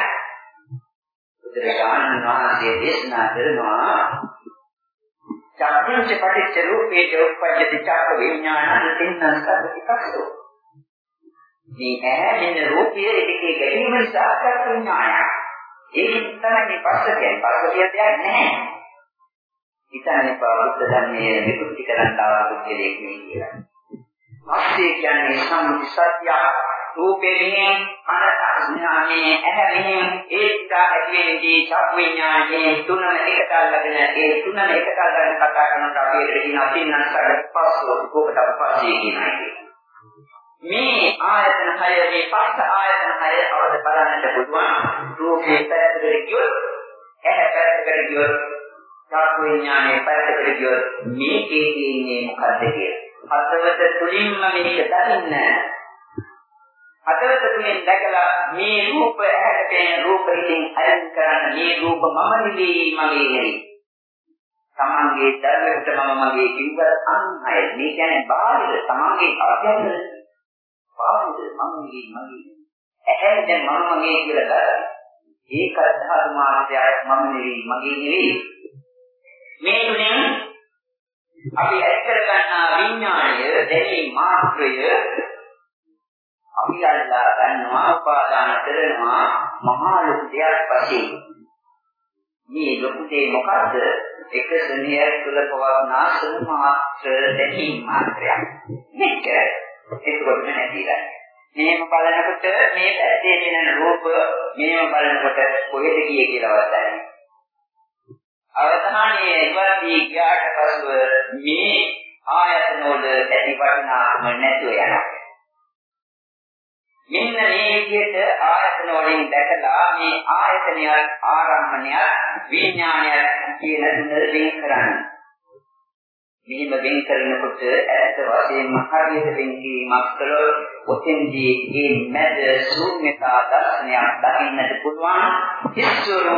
S1: බුදුරජාණන් වහන්සේ දේශනා කරනවා චක්කංච පටිච්ච රූපේච උප්පජ්ජති චක්ක විඥානං තින්නස්සද්දි පස්සෝ මේ ඇහැ මෙන්න රූපයේ එකේ ගැටීම නිසා චක්ක විඥානය ඒක තමයි මේ පස්ස කියන්නේ. පස්ස කියන දෙයක් නැහැ. හිතන්නේ පෞද්ගල ධර්මයේ විකෘති කරන්න ආවු දෙයක් නෙවෙයි කියලා. පස්සේ කියන්නේ සම්මුති සත්‍යය රූපයෙන් අනත්ඥානේ ඇහැෙන් ඒක ඇතිවෙන්නේ චක් විඥානේ තුනම එකට අල්ලගෙන ඒ තුනම එකට අල්ලගෙන කතා කරනකොට අපි ඒකට කියනවා තින්නස්සකට පස්සෝ කොකට පස්සේ කියනවා මේ ආයතන හය මේ පස්ස ආයතන හය අවද බලන්නට පුළුවන්. රූපේ පැත්තකට ගියොත් ඇහැ පැත්තකට ගියොත් චක් විඥානේ පැත්තකට ගියොත් මේකේ තියෙන්නේ මොකද්ද කියලා. හතවත තුලින්ම මේක දකින්න. හදවත තුලින් දැකලා මේ රූප ඇහැට පෙනෙන රූප හිතින් අයන් කරන්න මේ රූප මම නෙවෙයි මගේ නෙවෙයි. තමන්ගේ ධර්මයට මම මගේ කිව්වත් අන් අය. මේ කියන්නේ බාහිර තමන්ගේ අභ්‍යන්තර පාවිද මම නිවි මගේ. ඇහැ දැන් මම මගේ කියලා කරා ඒක අදහාරු මාර්ගයයි මම නෙවෙයි මගේ නෙවෙයි. මේ තුنين අපි ඇත් කර ගන්නා විඥාණය දැනීම මාත්‍රය අපි අල්ලා ගන්නවා උපාදාන කරනවා මහා ලොකු දෙයක් වශයෙන්. මේ ලොකු දෙය මොකද්ද? එක ස්නේහය තුළ පවත්නා සුමාත්‍ර දැනීම මාත්‍රයක්. මෙච්චරයි. ඒකවත් නැතිලා. මේව බලනකොට මේ ඇත්තේ වෙන රූප මේව බලනකොට කොහෙද ගියේ කියලාවත් දන්නේ. අවධානයේ ඉවරදී ගියාට පසුව මේ ආයතන වල ඇති වටිනාකම නැතුව යනවා. මෙන්න මේ විදිහට ආයතන වලින් දැකලා මේ ආයතනයක් ආරම්භණයක් විඥානයක් කියන තුන වෙන් කරන්නේ. මෙහිම වෙන් කරනකොට ඇත්ත වශයෙන්ම හරියට වෙන් කිරීමක් කළොත් ඔතෙන්දී මේ මැද ශූන්‍යතා දර්ශනයක් දකින්නට පුළුවන්. හිස්වරු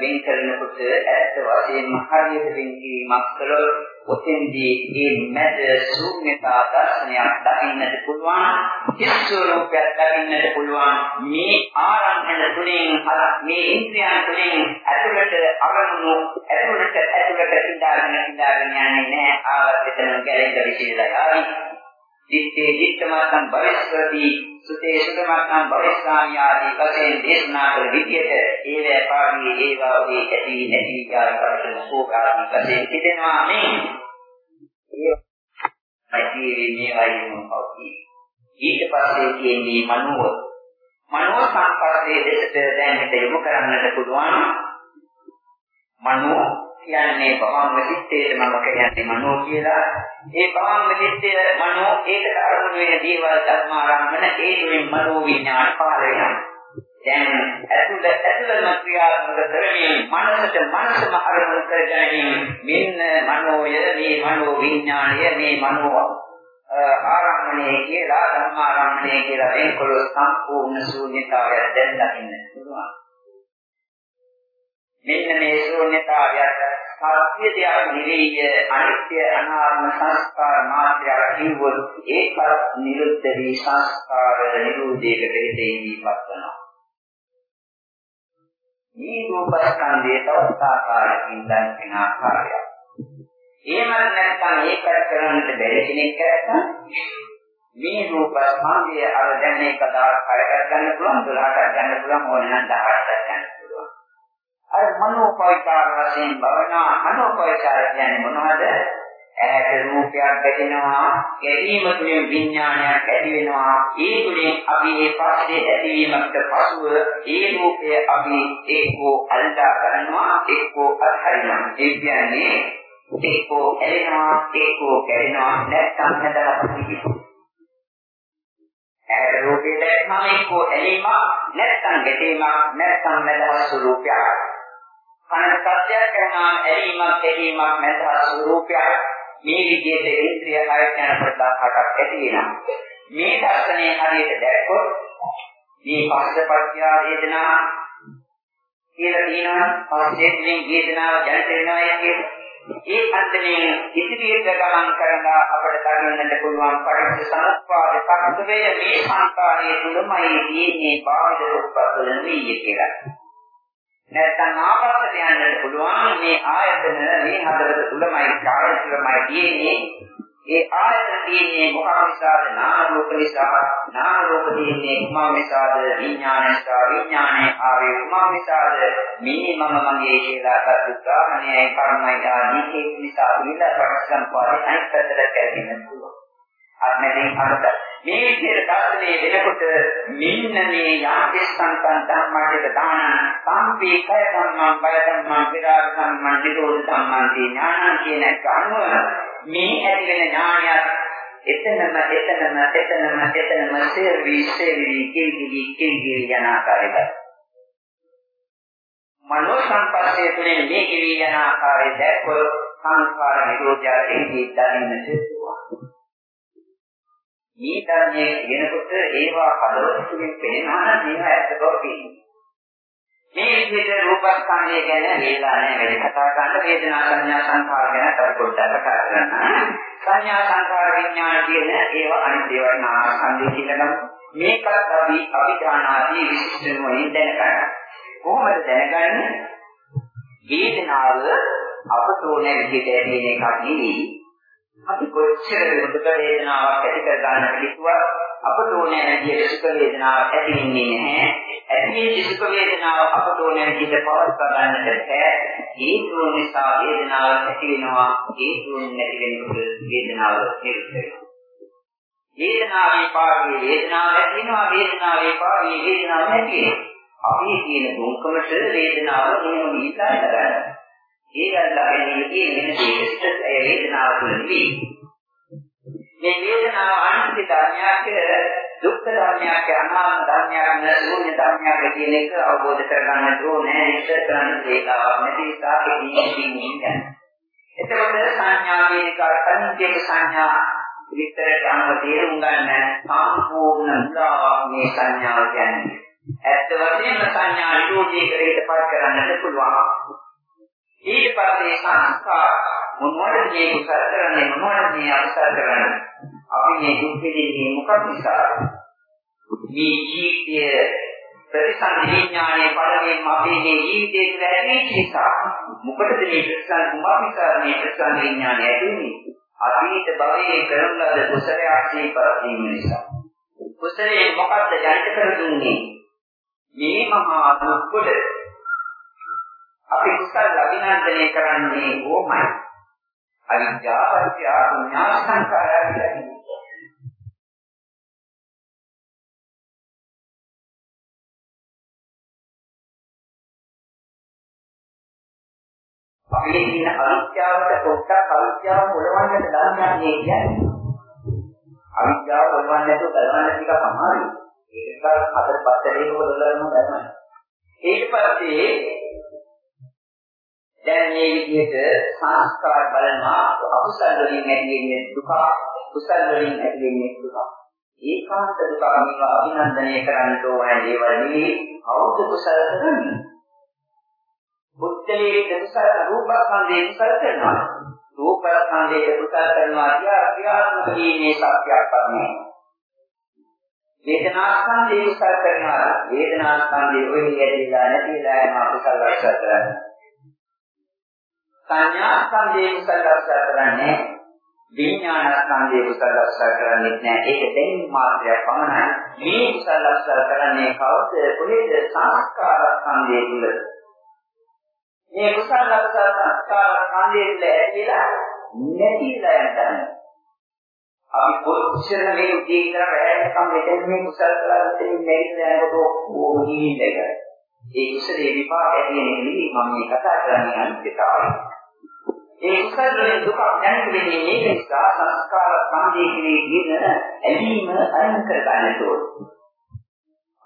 S1: වෙන් කරනකොට ඇත්ත වශයෙන්ම හරියට වෙන් කිරීමක් කළොත් ඔතෙන්දී මේ මැද ශූන්‍යතා දර්ශනයක් දකින්නට පුළුවන් හිස්වරූපයක් දකින්නට පුළුවන්. මේ ආරම්භන තුලින් මේ ඉන්ද්‍රියන් තුලින් ඇතුළට අරමුණු ඇතුළට ඇතුළට ඉඳාගෙන ඉඳාගෙන යන්නේ නැහැ. ආවත් එතන ගැලෙන්න විසිරලා යාවි දිත්තේ දිත්තමත්නම් භවිෂ්‍යති සුතේ සුතමත්නම් භවිෂ්‍යාමි ආදී වශයෙන් දේශනා කළ විදියට ඒ වේපාරී ඒවා වේ ඇති නැති ආකාරයෙන් සෝකාරී වශයෙන් තිදෙනවා මේ. ඒ මේ වයින් පවතී ඊට පස්සේ තියෙන්නේ මනෝව. මනෝ සංපර්කයේ දෙසට දැන් මෙතන යොමු කරන්නට පුළුවන් මනෝ කියන්නේ භවංග චිත්තේට මම කියන්නේ මනෝ කියලා. ඒ භවංග චිත්තය මනෝ ඒකට අරමුණු වෙන දේවල් ධර්මාරම්මන ඒ තුලින් මනෝ විඥාන පහළ වෙනවා. දැන් ඇතුළ ඇතුළම ක්‍රියාත්මක කරමින් මනසට මනසම අරමුණු කරගැනීම මෙන්න මනෝය මේ මනෝ විඥාණය මේ මනෝ ආරම්මණය කියලා ධර්මාරම්මණය කියලා එක්කොල සම්පූර්ණ ශූන්‍යතාවය දැන් දකින්න පුළුවන්. මෙන්න මේ ශූන්‍යතාවයත් සත්‍ය දෙයක් නෙවෙයි අනිත්‍ය අනාත්ම සංස්කාර මාත්‍රයක් කිව්වොත් ඒකත් නිරුද්ධ වී සංස්කාර නිරෝධයකට හේතෙන්නේ පස්සනවා. මේ රූපස්කන්ධයේ තවත් ආකාරයකින් දැක්වෙන ආකාරය. එහෙම නැත්නම් ඒකට කරන්නට බැරි කෙනෙක් නැත්නම් මේ රූපස්කන්ධය අර දැන් මේක 10ක් කරගන්න පුළුවන් 12ක් ගන්න පුළුවන් ඕනනම් 10ක් ගන්න පුළුවන්. අර මනෝපවිකාර වශයෙන් භවනා මනෝපවිකාර කියන්නේ මොනවද? ඇහැට රූපයක් දැකෙනවා, ගැටීම තුළින් විඥානයක් ඇති වෙනවා. ඒ තුළින් අපි මේ පස්සේ ඇතිවීමකට පසුව ඒ රූපය අපි එක්කෝ අල්ලා ගන්නවා, එක්කෝ අත්හරිනවා. ඒ කියන්නේ එක්කෝ ඇලෙනවා, එක්කෝ කැඩෙනවා, නැත්නම් හදලා පිටිපිට. ඇහැ රූපේ දැක්කම එක්කෝ ඇලීමක්, නැත්නම් ගැටීමක්, නැත්නම් මදහස් ස්වરૂපයක්. කන සත්‍යයක් කරනවා ඇලීමක් ඇලීමක් නැතහ ස්වરૂපයක් මේ විදිහට ඉන්ද්‍රිය කය යන ප්‍රදාහකට ඇති වෙනවා. මේ දර්ශනය හරියට දැක්කොත් මේ පස්සපත්‍ය වේදනා කියලා තියෙනවා. පස්සේ තුලින් වේදනාව ජනිත වෙනවා කියන්නේ ඒ අන්දමේ ඉදිරියට ගමන් කරලා අපට දකින්නට පුළුවන් පරිච්ඡ සමුප්පාද තත්ත්වය මේ සංකාරයේ තුලමයි තියෙන්නේ බාහිර උත්පත්වල නෙවෙයි කියලා. නැත්නම් ආපස්සට යන්නට පුළුවන් මේ ආයතන මේ හදවත තුලමයි කාය තුලමයි තියෙන්නේ. ඒ ආයතන තියෙන්නේ මොකක් නිසාද? නාම රූප නිසා. නාම රූප තියෙන්නේ කුමක් නිසාද? විඥාන නිසා. විඥානේ ආවේ කුමක් නිසාද? මේ මම මගේ කියලා ගත් උදාහරණයයි කර්මයි ආදී හේතු නිසා. විලා පරිසම්පාදේ අනිත් පැත්තට කැදෙන්න පුළුවන්. අත්මැදින් අරද මේ විදිහට දර්ශනය වෙනකොට මෙන්න මේ යාන්තිස්සන්තන් ධම්මයට දාන සම්පේ කය ධම්මං බය ධම්මං විරාග ධම්මං නිරෝධ ධම්මං ඥානං කියන එක අනුව මේ ඇති වෙන ඥානයත් එතනම එතනම එතනම එතනම සේවි සේවි කිවිලි කිවිලි යන ආකාරයයි මනෝ සංපස්සේ තුළින් මේ කිවි යන ආකාරය දැක්කොත් සංස්කාර නිරෝධය එහිදී දකින්නට පුළුවන් මේ ධර්මයේ කියනකොට ඒවා හදවත තුළින් පේනවා නම් මේවා ඇත්ත බව පේනවා. මේ විදිහට රූපස්කන්ධය ගැන වේලා නැහැ වැඩි කතා කරන්න වේදනා සංඥා සංඛාර ගැන අපි පොඩ්ඩක් කතා කරන්න. සංඥා සංඛාර විඥාන කියන ඒවා අනිත් ඒවා නාමස්කන්ධය කියලා ගමු. මේකත් අපි අභිඥානාදී විශිෂ්ට නොවන දැනගන්න. කොහොමද දැනගන්නේ? වේදනාව අපට ඕන විදිහට ඇති වෙන එකක් නෙවෙයි. අපි කොච්චර දුක වේදනාවක් ඇති කර ගන්නට කිව්වා අපට ඕනෑ විදිහට සුඛ වේදනාවක් ඇති වෙන්නේ නැහැ. ඇති වෙච්ච සුඛ වේදනාව අපට ඕනෑ විදිහට පවත්වා ගන්නට බැහැ. හේතුන් නිසා වේදනාව ඇති වෙනවා. හේතුන් නැති වෙනකොට වේදනාව නිරුද්ධ වෙනවා. වේදනාවේ පාරේ වේදනාව ඇති වෙනවා. වේදනාවේ පාරේ වේදනාව නැති වෙනවා. අපි කියන දුක්කමට වේදනාව එහෙම නිසා කරගන්නවා. ඒ අල්ලාගෙන ඉන්නේ වෙන දෙයකට ඒ වේදනාව තුළ නෙවෙයි. මේ වේදනාව අනිත්‍ය ධර්මයක් දුක්ඛ ධර්මයක් අනාත්ම ධර්මයක් ශූන්‍ය ධර්මයක් කියන එක අවබෝධ කරගන්න ඕනේ ඉස්සර කරන්න දේකාවක් නැති නිසා ඒකීකින් ඉන්නේ. එතකොට සංඥා කියන එක අනිත්‍යක සංඥා විස්තරයට අනුව තේරුම් ගන්න සම්පූර්ණ මුලාවක් මේ සංඥාව කියන්නේ. ඇත්ත වශයෙන්ම සංඥා නිරෝධයකට පත් කරන්නට පුළුවන්. ඊට පස්සේ සංස්කාර මොනවද මේ කුසල කරන්නේ මොනවද මේ අකුසල කරන්නේ? අපි මේ දුක් විඳින්නේ මොකක් නිසාද? මේ ජීවිතය ප්‍රතිසන්දි විඥානයේ පළවෙනිම අපේ මේ ජීවිතේ තුළ ඇතිවෙච්ච නිසා මොකටද මේ ප්‍රතිසන්දි කුමක් නිසා මේ ප්‍රතිසන්දි විඥානය ඇතිවෙන්නේ? අතීත භවයේ කරන ලද කුසලයක් දීපරිම නිසා. කුසලයේ මොකක්ද ජනිත කර දුන්නේ? මේ මහා දුක්කොට අපි කුසල අභිනන්දනය කරන්නේ ඕමයි. අවිද්‍යාවත්‍ය පුඤ්ඤා සංකාරය කියන්නේ. අපේ තියෙන අවිද්‍යාවට පොඩ්ඩක් අවිද්‍යාව මොලවන්නට දාන්නේ කියන්නේ. අවිද්‍යාව මොලවන්න නැතුව බලන්න ටිකක් අමාරුයි. ඒක හතර පස්තරේක පොදලන්න බැහැ. ඊට පස්සේ දැන් මේ විදිහට සංස්කාර බලනවා අකුසල වලින් ඇති වෙන්නේ දුක කුසල වලින් ඇති වෙන්නේ දුක. ඒකාන්ත දුක මේවා අභිනන්දනය කරන්න ඕන දේවල් නෙවෙයි අවුද කුසල කරන්නේ. බුද්ධලේ කුසල රූපස්කන්ධේ කුසල කරනවා. රූපස්කන්ධේ කුසල කරනවා කියා ක්‍රියාත්මක වීමේ සත්‍යයක් පන්නේ. වේදනාස්කන්ධේ කුසල කරනවා. වේදනාස්කන්ධේ ඔය ඇදලා නැතිලා යන කුසල රැස් කරනවා. සංඥා ස්කන්ධයේ කුසල රක්ෂා කරන්නේ විඥාන ස්කන්ධයේ කුසල රක්ෂා කරන්නේ නැහැ. ඒක දෙයින් මාත්‍රයක් පමණයි. මේ කුසල රක්ෂා කරන්නේ කවුද? කොහේද? සංස්කාර ස්කන්ධයේ තුල. මේ කුසල රක්ෂා සංස්කාර ස්කන්ධයේ තුල ඇතිලා නැතිලා යනවා අපි කොච්චර මේ උදේ ඉඳලා රැයකම් මෙතන මේ කුසල කරලා ඉන්නේ නැතිලා යනකොට ඕක නිවිලා ඒ කුසලේ විපාක ඇති වෙන එක මම මේ කතා කරන්නේ අනිත්‍යතාවය ඒ කුසල වලින් දුක දැනෙන්න වෙන්නේ මේක නිසා සංස්කාර සංදේශයේ කියන ඇලීම අයින් කර ගන්නට ඕන.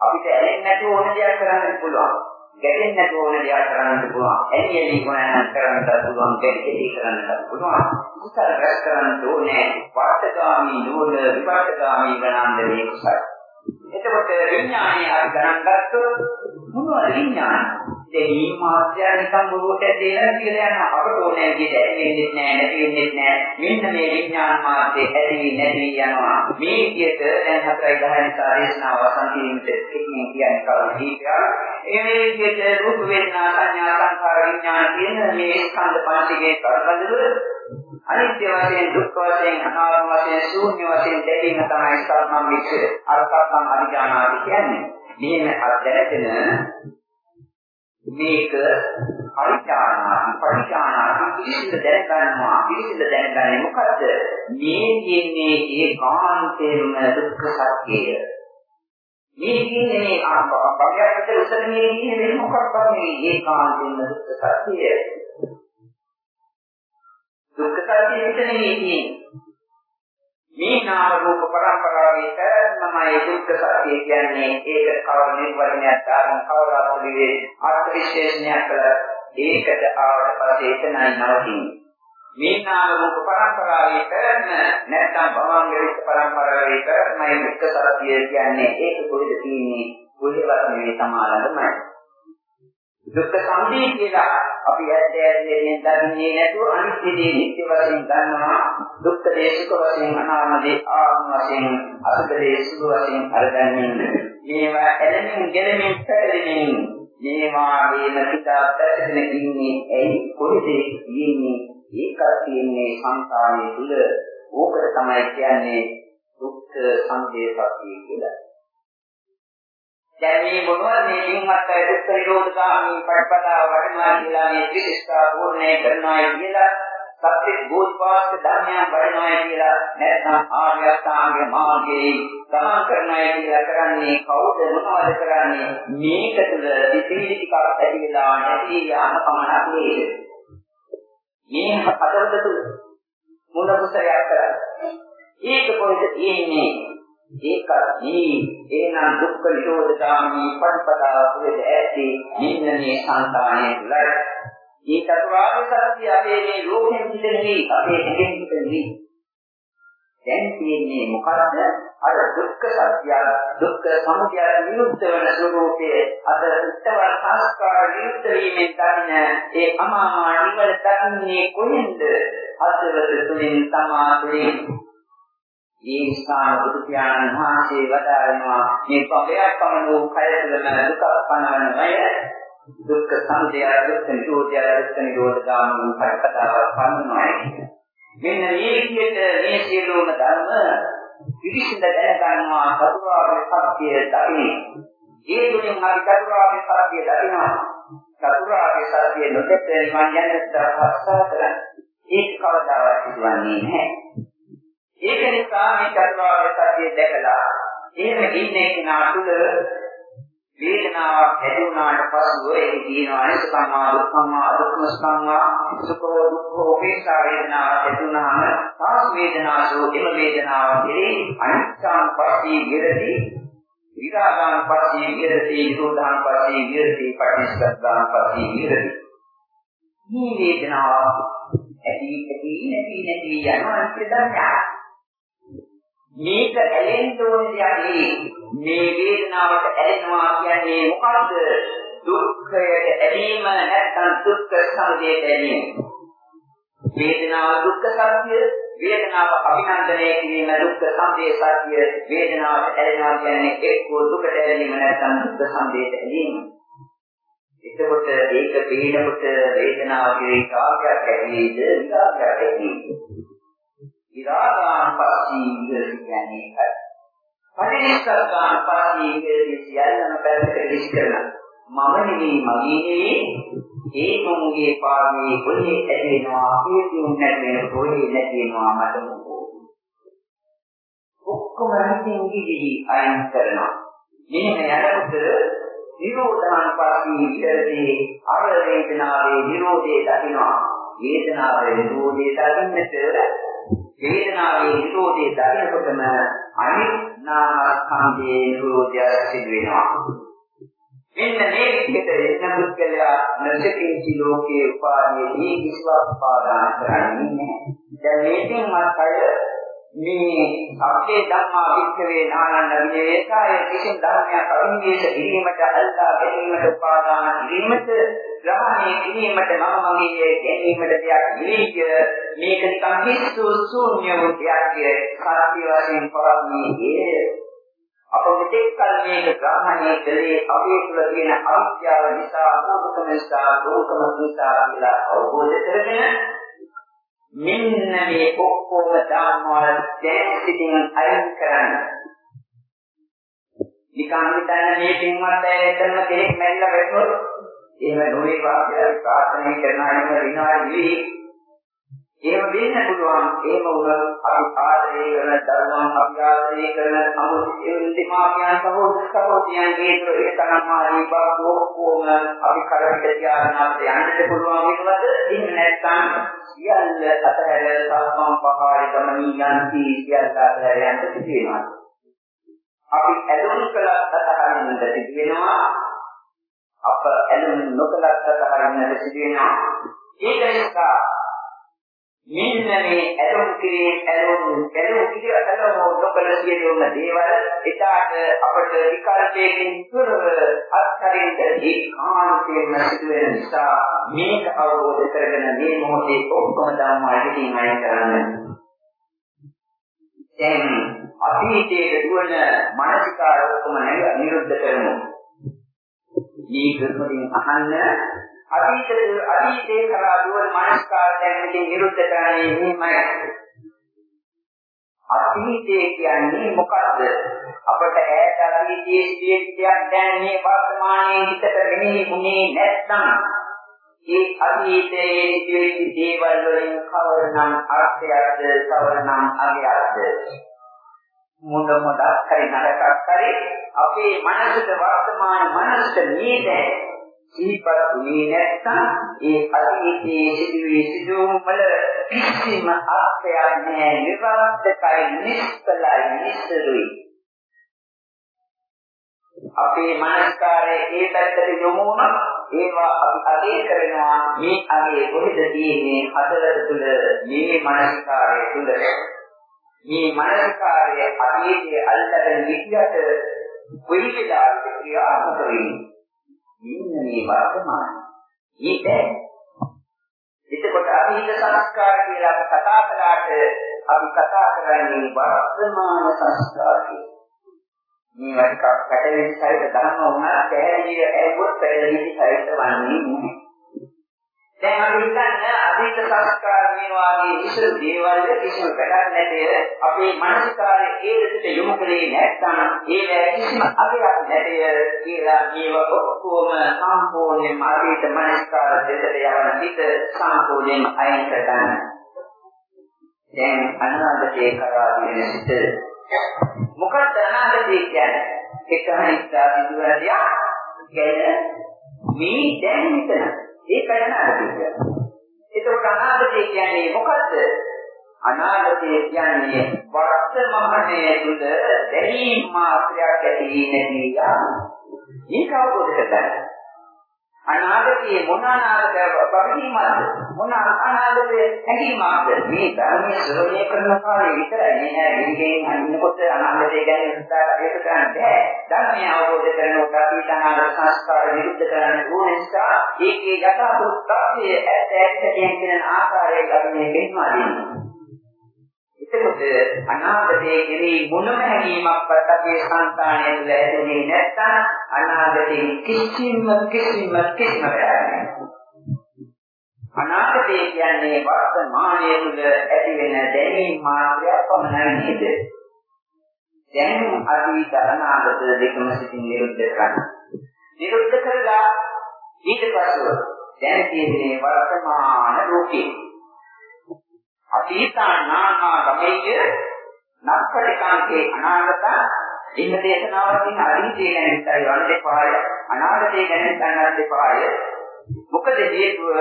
S1: අපිට ඇලෙන්නේ නැතුව ඕන දෙයක් කරන්න පුළුවන්. ගැටෙන්නේ නැතුව ඕන දෙයක් කරන්න පුළුවන්. ඇලි ඇලි ගුණයන් කරන්නත් පුළුවන්, ගැටෙලි කරන්නත් පුළුවන්. කුසල රැස් කරන්න ඕනේ. වාර්තගාමී නෝන විපාකගාමී ගණන්දේ කුසල. එතකොට විඥානය අපි ගණන් ගත්තොත් මොනවද විඥානය? දෙවි මාත්‍ය නිකන් බොරුවට දෙන්න කියලා යන අපට ඕනෑ විදිහට ඇති වෙන්නේ නැහැ නැති වෙන්නේ නැහැ. මෙන්න මේ විඥාන මාත්‍ය ඇති නැති යනවා. මේ විදිහට දැන් 4යි 10 නිසා දේශනාව වසන්තිමිට එක්කෙනෙක් කියන්නේ කවුරුද කියලා ඒ විදිහට රූප වේදනා සංඥා සංකාර විඥාන කියන මේ ස්කන්ධ පංචකයේ කරබඳුර අනිත්‍ය වශයෙන් දුක්ඛ වශයෙන් අනාත්ම වශයෙන් ශූන්‍ය වශයෙන් දෙකීම තමයි සම්මම් වික්ෂේ අර්ථකම් අධිඥානාති කියන්නේ. මෙහෙම අධ්‍යයනයෙන් මේක පරිචාරණා පරිචාරණා පිළිසිඳ දැනගන්නවා. පිළිසිඳ දැනගන්නේ මොකද්ද? මේ කියන්නේ ඒකාන්තයෙන්ම දුක්ඛ සත්‍යය. මේ කියන්නේ මේ භවයට උසරණියේ කියන්නේ මොකක්ද මේ ඒකාන්තයෙන්ම දුක්ඛ සත්‍යය. දුක්ඛ සත්‍යය විතරනේ කියන්නේ. මේ නාම රූප පරම්පරාවේ පැවැත්මමයි දුක්ඛ සත්‍ය කියන්නේ. ඒක කවර නිර්වචනයක් දාන කවරාතුලිවේ අර්ථ විශේෂණයක් කළ ඒකට ආවට පස්සේ එතනයි නවතින්නේ. මේ නාම රූප පරම්පරාවේ පැවැත්ම නැත්නම් භවංග පරම්පරාවේ පැවැත්මයි දුක්ඛ සත්‍ය කියන්නේ. ඒක කොහෙද තියෙන්නේ? කොහෙවත් නෙවෙයි සමානමයි. දුක්ඛ සමුදය කියලා අපි ඇත්ත ඇත්තෙන් දන්නේ නැතුව අනිත්‍ය දේ නිත්‍ය වශයෙන් ගන්නවා දුක්ඛ දේ සුඛ වශයෙන් අනාත්ම දේ ආත්ම වශයෙන් අසුඛ දේ සුඛ වශයෙන් අරගන්නේ මේවා එළමින් ගෙලමින් පැටලෙමින් මේවා වේන පිටා පැටලෙන ඉන්නේ ඇයි? කොහෙද ඉන්නේ ඒකත් තියෙන්නේ සංසාරයේ තුල. ඕකට තමයි කියන්නේ දුක්ඛ සමුදය සත්‍ය කියලා. දැන් මේ මොනවද මේ පින්වත් අය දුක්ඛ නිරෝධගාමී පටිපදාව වඩනවා කියලා මේ ත්‍රිස්ථා පූර්ණේ කරනවා කියලා සත්‍ය බෝධපාද ධර්මයන් වඩනවා කියලා නැත්නම් ආර්ය අෂ්ටාංග මාර්ගයේ ගමන් කරනවා කියලා කරන්නේ කවුද? මොනවද කරන්නේ? මේක තුළ ඉතිරි ටිකක් ඇති වෙලා නැති යාම පමණක් නේද? මේ හතරද තුල මොන කුසලයක් කරන්නේ ඒක කොහෙද තියෙන්නේ? ඒකත් මේ එනම් දුක්ඛ නිරෝධගාමී පටිපදාව තුළ ඇති මෙන්න මේ සංතානයේ තුලයි. මේ චතුරාර්ය සත්‍ය අපේ මේ ලෝකෙන් පිටෙන්නේ අපේ ඇඟෙන් පිටෙන්නේ. දැන් තියෙන්නේ මොකද්ද? අර දුක්ඛ සත්‍ය දුක්ඛ සමුදය විමුක්ත වන ස්වરૂපයේ අද උත්තර සංස්කාර විමුක්ත වීමෙන් දකින්න ඒ අමාමා නිවන දකින්නේ කොහෙන්ද අදවත තුලින් තමා තුලින් ඒ ස්ථාන බුදු පියාණන් වහන්සේ වදාරනවා මේ පබයක් පමණ වූ කය තුළම දුක පනවනමය දුක්ඛ සමුදය දුක්ඛ නිරෝධය දුක්ඛ නිරෝධ ගාමී පරිපදාව පන්නනවා මෙන්න මේ විදිහට මේ සියලුම ධර්ම පිළිසිඳ දැනගන්නවා චතුරාර්ය සත්‍ය දකින්නේ. ඒ තුලින් හරි චතුරාර්ය සත්‍ය දකිනවා. චතුරාර්ය සත්‍ය නොදැක නිවන් යන්නට ප්‍රස්තාව කරන්නේ. ඒක කවදාවත් සිදුවන්නේ නැහැ. ඒක නිසා මේ චතුරාර්ය සත්‍ය දැකලා එහෙම ඉන්නේ කෙනා තුළ වේදනාවක් ඇති වුණාට පසුව ඒක කියනවා අනිත්‍යංවා දුක්ඛංවා අදුක්ඛංවා සුඛෝ දුක්ඛෝ උපේක්ෂා වේදනාවක් ඇති වුණාම සාස් වේදනාසෝ එම වේදනාව කෙරෙහි අනිත්‍යං පස්සී විරති විරාගාං පස්සී විරති නිරෝධාං පස්සී විරති පටිච්චසමුප්පාදාං පස්සී විරති. මේ වේදනාව ඇති ඇති නැති නැති යන අනිත්‍ය ධර්මයක්. මේක ඇලෙන්න ඕන දෙයක් මේ වේදනාවට ඇලෙනවා කියන්නේ මොකද්ද? දුක්ඛයට ඇලීම නැත්නම් දුක්ඛ සමුදයට ඇලීම. වේදනාව දුක්ඛ සත්‍ය, වේදනාව අභිනන්දනය කිරීම දුක්ඛ සමුදය සත්‍ය, වේදනාවට ඇලෙනවා කියන්නේ එක්කෝ දුකට ඇලීම නැත්නම් දුක්ඛ සමුදයට ඇලීම. එතකොට ඒක පිළිනකොට වේදනාව කෙරෙහි කාර්යයක් ඇතිවේද විකාරයක් ඇතිවේද විරාගාන පස්සී විහෙරති කියන්නේ ඒකයි. පටිච්චසමුප්පාදාන පස්සී විහෙරති සියල්ලම පැත්තට විශ් කරන මම නෙවෙයි මගේ නෙවෙයි ඒ මොමුගේ පාරමී කොහේ ඇදෙනවා හේතුන් නැතිවෙන කොහේ නැතිවෙනවා මට මොකෝ. ඔක්කොම හිතින් ගිහිලි අයින් කරනවා. මෙන්න යනකොට නිරෝධාන පස්සී විහෙරති අර වේදනාවේ නිරෝධය දකිනවා. වේදනාවේ නිරෝධය දකින්නට වේදනාවේ නිරෝධය දකිනකොටම අනිත් නාමස්කන්ධයේ නිරෝධය සිදු වෙනවා. මෙන්න මේ විදිහට එන්න පුද්ගලයා නැසිතින්චි ලෝකේ උපාදීදී කිසිවක් පාදාන කරන්නේ නැහැ. දැන් මේකෙන් මාතය මේ අපේ ධම්මා වික්‍රේ නානන්න විනේකාය කිසිම ධර්මයක් අභිනේෂ කිරීමට අල්ලා ගැනීමට උපාදාන කිරීමට ග්‍රහණය කිරීමට මම මගේ ගැනීමට දෙයක් නෙවෙයි මේක නිකන් හිස්සු ශූන්‍ය වූ දෙයක් සත්‍ය වශයෙන් පවන්නේ අප මෙතෙක් කල මේක ග්‍රහණය කළේ අපේ තුළ තියෙන අවිද්‍යාව නිසා දුකම නිසා දුකම නිසා කියලා අවබෝධ කරගෙන මෙන්න මේ ඔක්කොම ධර්මවල දැන් සිටින් අයින් කරන්න. නිකන් හිතන්න මේ පින්වත් අය එතන කෙනෙක් මැරිලා වැටුණොත් එහෙම නොවේ වාක්‍යය ප්‍රාර්ථනා කරන අයම විනාඩි එහෙම වෙන්න පුළුවන්. එහෙම වුණත් අපි ආදරය කරන ධර්මයන් අපි ආදරය කරන අමුතිමාපියන් සහෝදර සහෝදරියන්ගේ ඒ තරම් ආදී බව ඔක්කොම අපි කරකට තියාගෙන අපිට යන්නට පුළුවන් වෙනවද? එහෙම නැත්නම් සියල්ල අතහැර සම්මම් පහාරි ගමනින් යන්ති සියල්ල අතහැර යන්න සිදුවෙනවා අපි ඇලුම් කළත් අතහරින්නට සිදු වෙනවා. අප ඇලුම් නොකලත් අතහරින්නට සිදු වෙනවා. ඒක නිසා මෙන්න මේ ඇලුම් කිරීම ඇලුම් ඇලුම් කිරීම ඇලුම් නොකල සියලුම දේවල් එදාට අපට විකල්පයකින් තුරව අත්හරින්න ඒකාන්තයෙන්ම සිදු වෙන නිසා මේක අවබෝධ කරගෙන මේ මොහොතේ ඔක්කොම ධර්මයකින් අයින් කරන්න. දැන් අතීතයේ දුවන මානසිකාර ඔක්කොම නිරුද්ධ කරමු. මේ කර්මයෙන් අහන්න අතීතයේ අතීතයේ කරා දුවන මානසිකාර දැන් මෙතන නිරුද්ධ කරන්නේ මෙහෙමයි. අතීතයේ කියන්නේ මොකද්ද? අපට ඈත අතීතයේ සිටියක් දැන් මේ වර්තමානයේ හිතට මෙනෙහි වුණේ නැත්නම් ඒ අතීතයේ සිටින දේවල් වලින් කවරනම් අර්ථයක්ද කවරනම් අගයක්ද මොන මොඩක් හරි නරකක් හරි අපේ මනසට වර්තමාන මනසට නේද සිහිපත් වුණේ නැත්නම් ඒ අතීතයේ සිදුවී සිදුවුම් වල කිසිම අර්ථයක් නැහැ. නිර්වර්තකයි නිෂ්කලයි නිස්සරුයි අපේ මනස්කාරයේ ඒ පැත්තට යොමු වුණා ඒවා අපි අගේ කරනවා. මේ අගේ කොහෙද තියෙන්නේ? හදවත තුළ මේ මනස්කාරය තුළ. මේ මානසිකාරයේ අතීතයේ අල්ලගෙන ඉතියට කොයි වෙලාවක ක්‍රියාත්මක වෙන්නේ. මෙන්න මේ වර්තමාන. මේක එතකොට අතීත සංස්කාර කියලා අපි කතා කළාට අපි කතා කරන්නේ වර්තමාන සංස්කාරය. මේ වටිකක් පැටලෙන සහිත ධර්ම වුණා පැහැදිලිව ඇහුවොත් පැහැදිලි සහිත වන්නේ නැහැ. දැන් අපි හිතන්නේ අතීත සංස්කාර මේවා වගේ විසු දේවල් කිසිම වැඩක් නැතේ අපේ මානසිකාරයේ ඒ දෙයට යොමු කරේ නැත්නම් ඒ කිසිම අගයක් නැතේ කියලා මේව ඔක්කොම සම්පූර්ණයෙන්ම අතීත මානසිකාර දෙයට යවන හිත සම්පූර්ණයෙන්ම අයින් කරගන්න. දැන් අනාගතේ කරා වෙන සිට මොකක්ද අනාගතේ කියන්නේ? එක හිතා සිදුවන දෙයක් ගැන මේ දැන් හිතනවා ඒකයි අනාගතය කියන්නේ. ඒකෝට අනාගතය කියන්නේ මොකද්ද? අනාගතය කියන්නේ වර්තමානයේ තුල දැනීම් මාත්‍රයක් ඇති නැති යාම. මේක අවබෝධ කරගන්න. අනාගතයේ මොන අනාගතය බැඳීමක්ද මොන අනාගතයේ හැඟීමක්ද? මේ ධර්මයේ ශ්‍රවණය කරන කාලේ විතරයි නෑ. විදිහෙන් අන්නකොට අනාගතය ගැන විස්තර ඒක ගන්න බෑ. ධර්මය අවබෝධ කරනකොට අතීත අනාගත සංස්කාර විරුද්ධ කරන්න ඕන නිසා ඒකේ යථාභූත තත්ත්වය ඇත්ත ඇත්ත කියන ආකාරය ධර්මයේ පෙන්වා දෙනවා. එතකොට අනාගතයේ කෙරෙහි මොනම හැඟීමක්වත් අපේ සංතානය තුළ ඇතිවෙන්නේ නැත්නම් අනාගතයේ කිසිම කිසිම කිසිම වැඩක් අනාගතය කියන්නේ වර්තමානයේ තුළ ඇතිවෙන දැනීම් මාත්‍රයක් පමණයි නේද? දැන් අතීත අනාගත දෙකම සිටින් නිරුද්ධ කරන්න. නිරුද්ධ කරලා ඊට පස්ව දැන් තියෙන්නේ වර්තමාන රූපේ අතීතානාමා ගමෙය නක්කටිකාන්තේ අනාගත ඉන්න දේශනාවකින් අතීතය ගැන විතරයි වල දෙපාය. අනාගතය ගැන හිතන්නත් දෙපාය. මොකද හේතුව?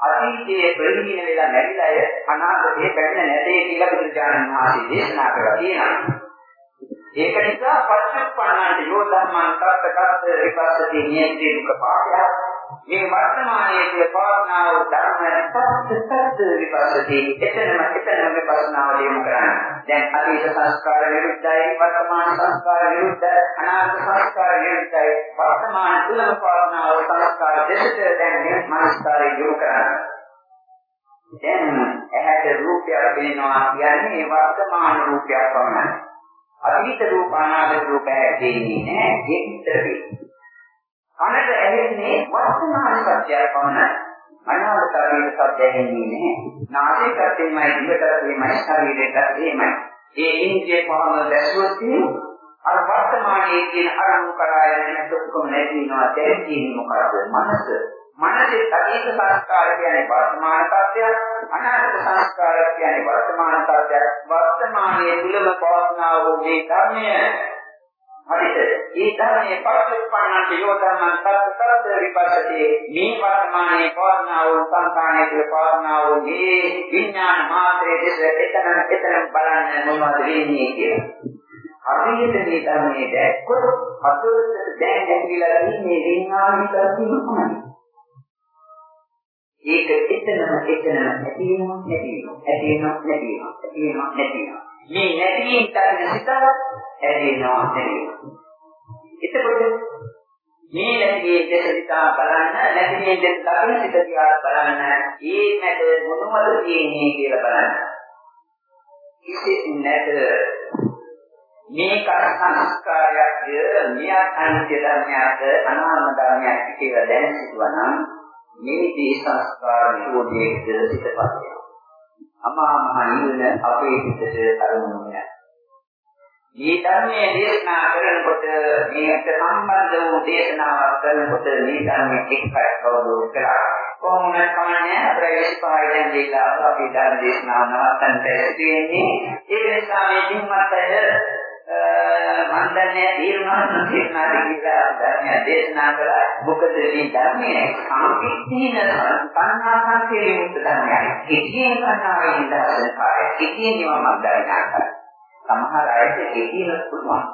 S1: අතීතයේ ප්‍රහීන වෙලා නැතිලය අනාගතයේ පැමිණ නැtei කියලා බුදුචානන් වහන්සේ දේශනා කරලා තියෙනවා. ඒක නිසා පච්චුප්පන්නාට යෝධම්මන් තත්ත තත්ත විපස්සති නියති දුක පාඩය මේ වර්තමානයේ තුල පවත්නා වූ ධර්ම සත්‍ය සත්‍ය විපස්සති එතනම එතනම විපස්සනාව දියුණු කරන්න. දැන් අතීත සංස්කාර විරුද්ධයි වර්තමාන සංස්කාර විරුද්ධයි අනාගත සංස්කාර විරුද්ධයි වර්තමාන තුලම පවත්නා වූ සංස්කාර දෙකට දැන් මේ මනස්කාරය දියුණු කරන්න. දැන් ඇහැට රූපයක් පේනවා කියන්නේ වර්තමාන රූපයක් පමණයි. අතීත රූප අනාගත රූප ඇදෙන්නේ නැහැ ඒක විතරයි. කනට ඇහෙන්නේ වර්තමාන සත්‍යය පමණයි. අනාගතයේ සත්‍යය ඇහෙන්නේ නැහැ. නාසයකට එමය, දිවට එමය, ශරීරයට එමය. ඒ ඉන්ද්‍රිය පහම දැසුවොත් අර වර්තමානයේ තියෙන අරමුණු කරා යන දුක්කම නැති වෙනවා. දැන් තියෙන්නේ මොකද? මනස. මනසේ අතීත සංස්කාර කියන්නේ වර්තමාන තත්ත්වයක්, අනාගත සංස්කාර කියන්නේ වර්තමාන තත්ත්වයක්. වර්තමානයේ තුලම පවස්නා වූ මේ ධර්මය හරිද? ඒ ධර්මයේ පරිපූර්ණන්ත යෝධර්මන් තත්තරත විපස්සති මේ වර්තමානයේ පවර්ණා වූ සංකාණයේ තුල පවර්ණා වූ මේ විඥාන මාත්‍රයේ දෙස එතන එතන බලන්න මොනවද වෙන්නේ කියලා. හරියට මේ ධර්මයේ දැක්කොත් අතොත් දැන් ඇතිලා ඉන්නේ විඥානික කිසිමයි. ඒක එතනම එතනම ඇති වෙනවා නැති වෙනවා ඇති වෙනවා නැති වෙනවා ඇති වෙනවා නැති වෙනවා මේ නැතිවීම දකින සිත ඇදෙනවා නැතිවෙනවා. එතකොට මේ නැතිවීම දෙස දිහා බලන්න නැතිවීම දෙස දකින සිත දිහා බලන්න ඒ මැද මොනවද තියෙන්නේ කියලා බලන්න. කිසිත් නැත මේක සංස්කාරයක්ද මියත් අනිත්‍ය ධර්මයක්ද අනාත්ම ධර්මයක් කියලා දැන සිටුවනම් මේ දී සංස්කාර නිරෝධයේ සිටපත් වෙනවා. අමා මහ නිවන අපේ හිතට අරමුණු නැහැ. මේ ධර්මයේ දේශනා කරනකොට මේකට සම්බන්ධ වූ දේශනාවක් කරනකොට මේ ධර්මයේ එක්කයි කවුරුත් කරා. කොහොමද කමන්නේ අපේ 25 දැන් දීලා අපි ධර්ම දේශනාව නවත්තන්න තියෙන්නේ. ඒ නිසා මේ දින්වත් අය මන් දන්නේ තීරණාත්මක තීරණාද කියලා ධර්මය දේශනා කළා. මොකද මේ ධර්මයේ සංකීර්ණ සංඥා සංකේතී මුත් ධර්මයක්. කිසියම් කතාවෙන් දර්ශන කාය. කිසියම් නිවමක් දරනවා. සමහර අයට කිසියම් පුළුවන්.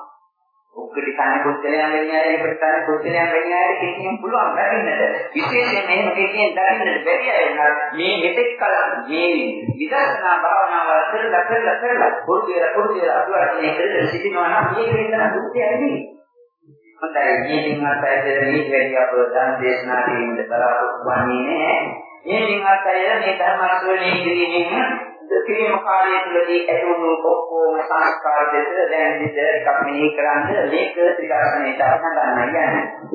S1: උක්කටි කන්නේ පුත්‍රයන් වෙන්නේ අය එකට කන්නේ පුත්‍රයන් වෙන්නේ අය කිසිම පුළුවන් දකින්නට විශේෂයෙන් මෙහෙම කිසිම දකින්නට බැරි අය මේ මෙතෙක් කල මේ විදර්ශනා භාවනාව කරලා කරලා කරලා පුරුදු වෙලා පුරුදු වෙලා අදුවන්නේ කරලා සිටිනවා නම් මේක වෙන දුක්ඛය නෙවෙයි හොඳයි. මේ දිනවත් ඇයිද මේ වැඩි අප ධර්ම දේශනා කිරීමට බලාපොරොත්තු වෙන්නේ නැහැ. මේ දිනවත් අය මේ ධර්ම ශ්‍රවණය කිරීමෙන් කිරීම කාලය තුළදී ඇතුණු ඔක්කොම සංස්කාර දෙක දැන් විදිහට එකක් මෙහි කරන්නේ මේක ත්‍රිකාරණයට අහගන්න යන්නේ.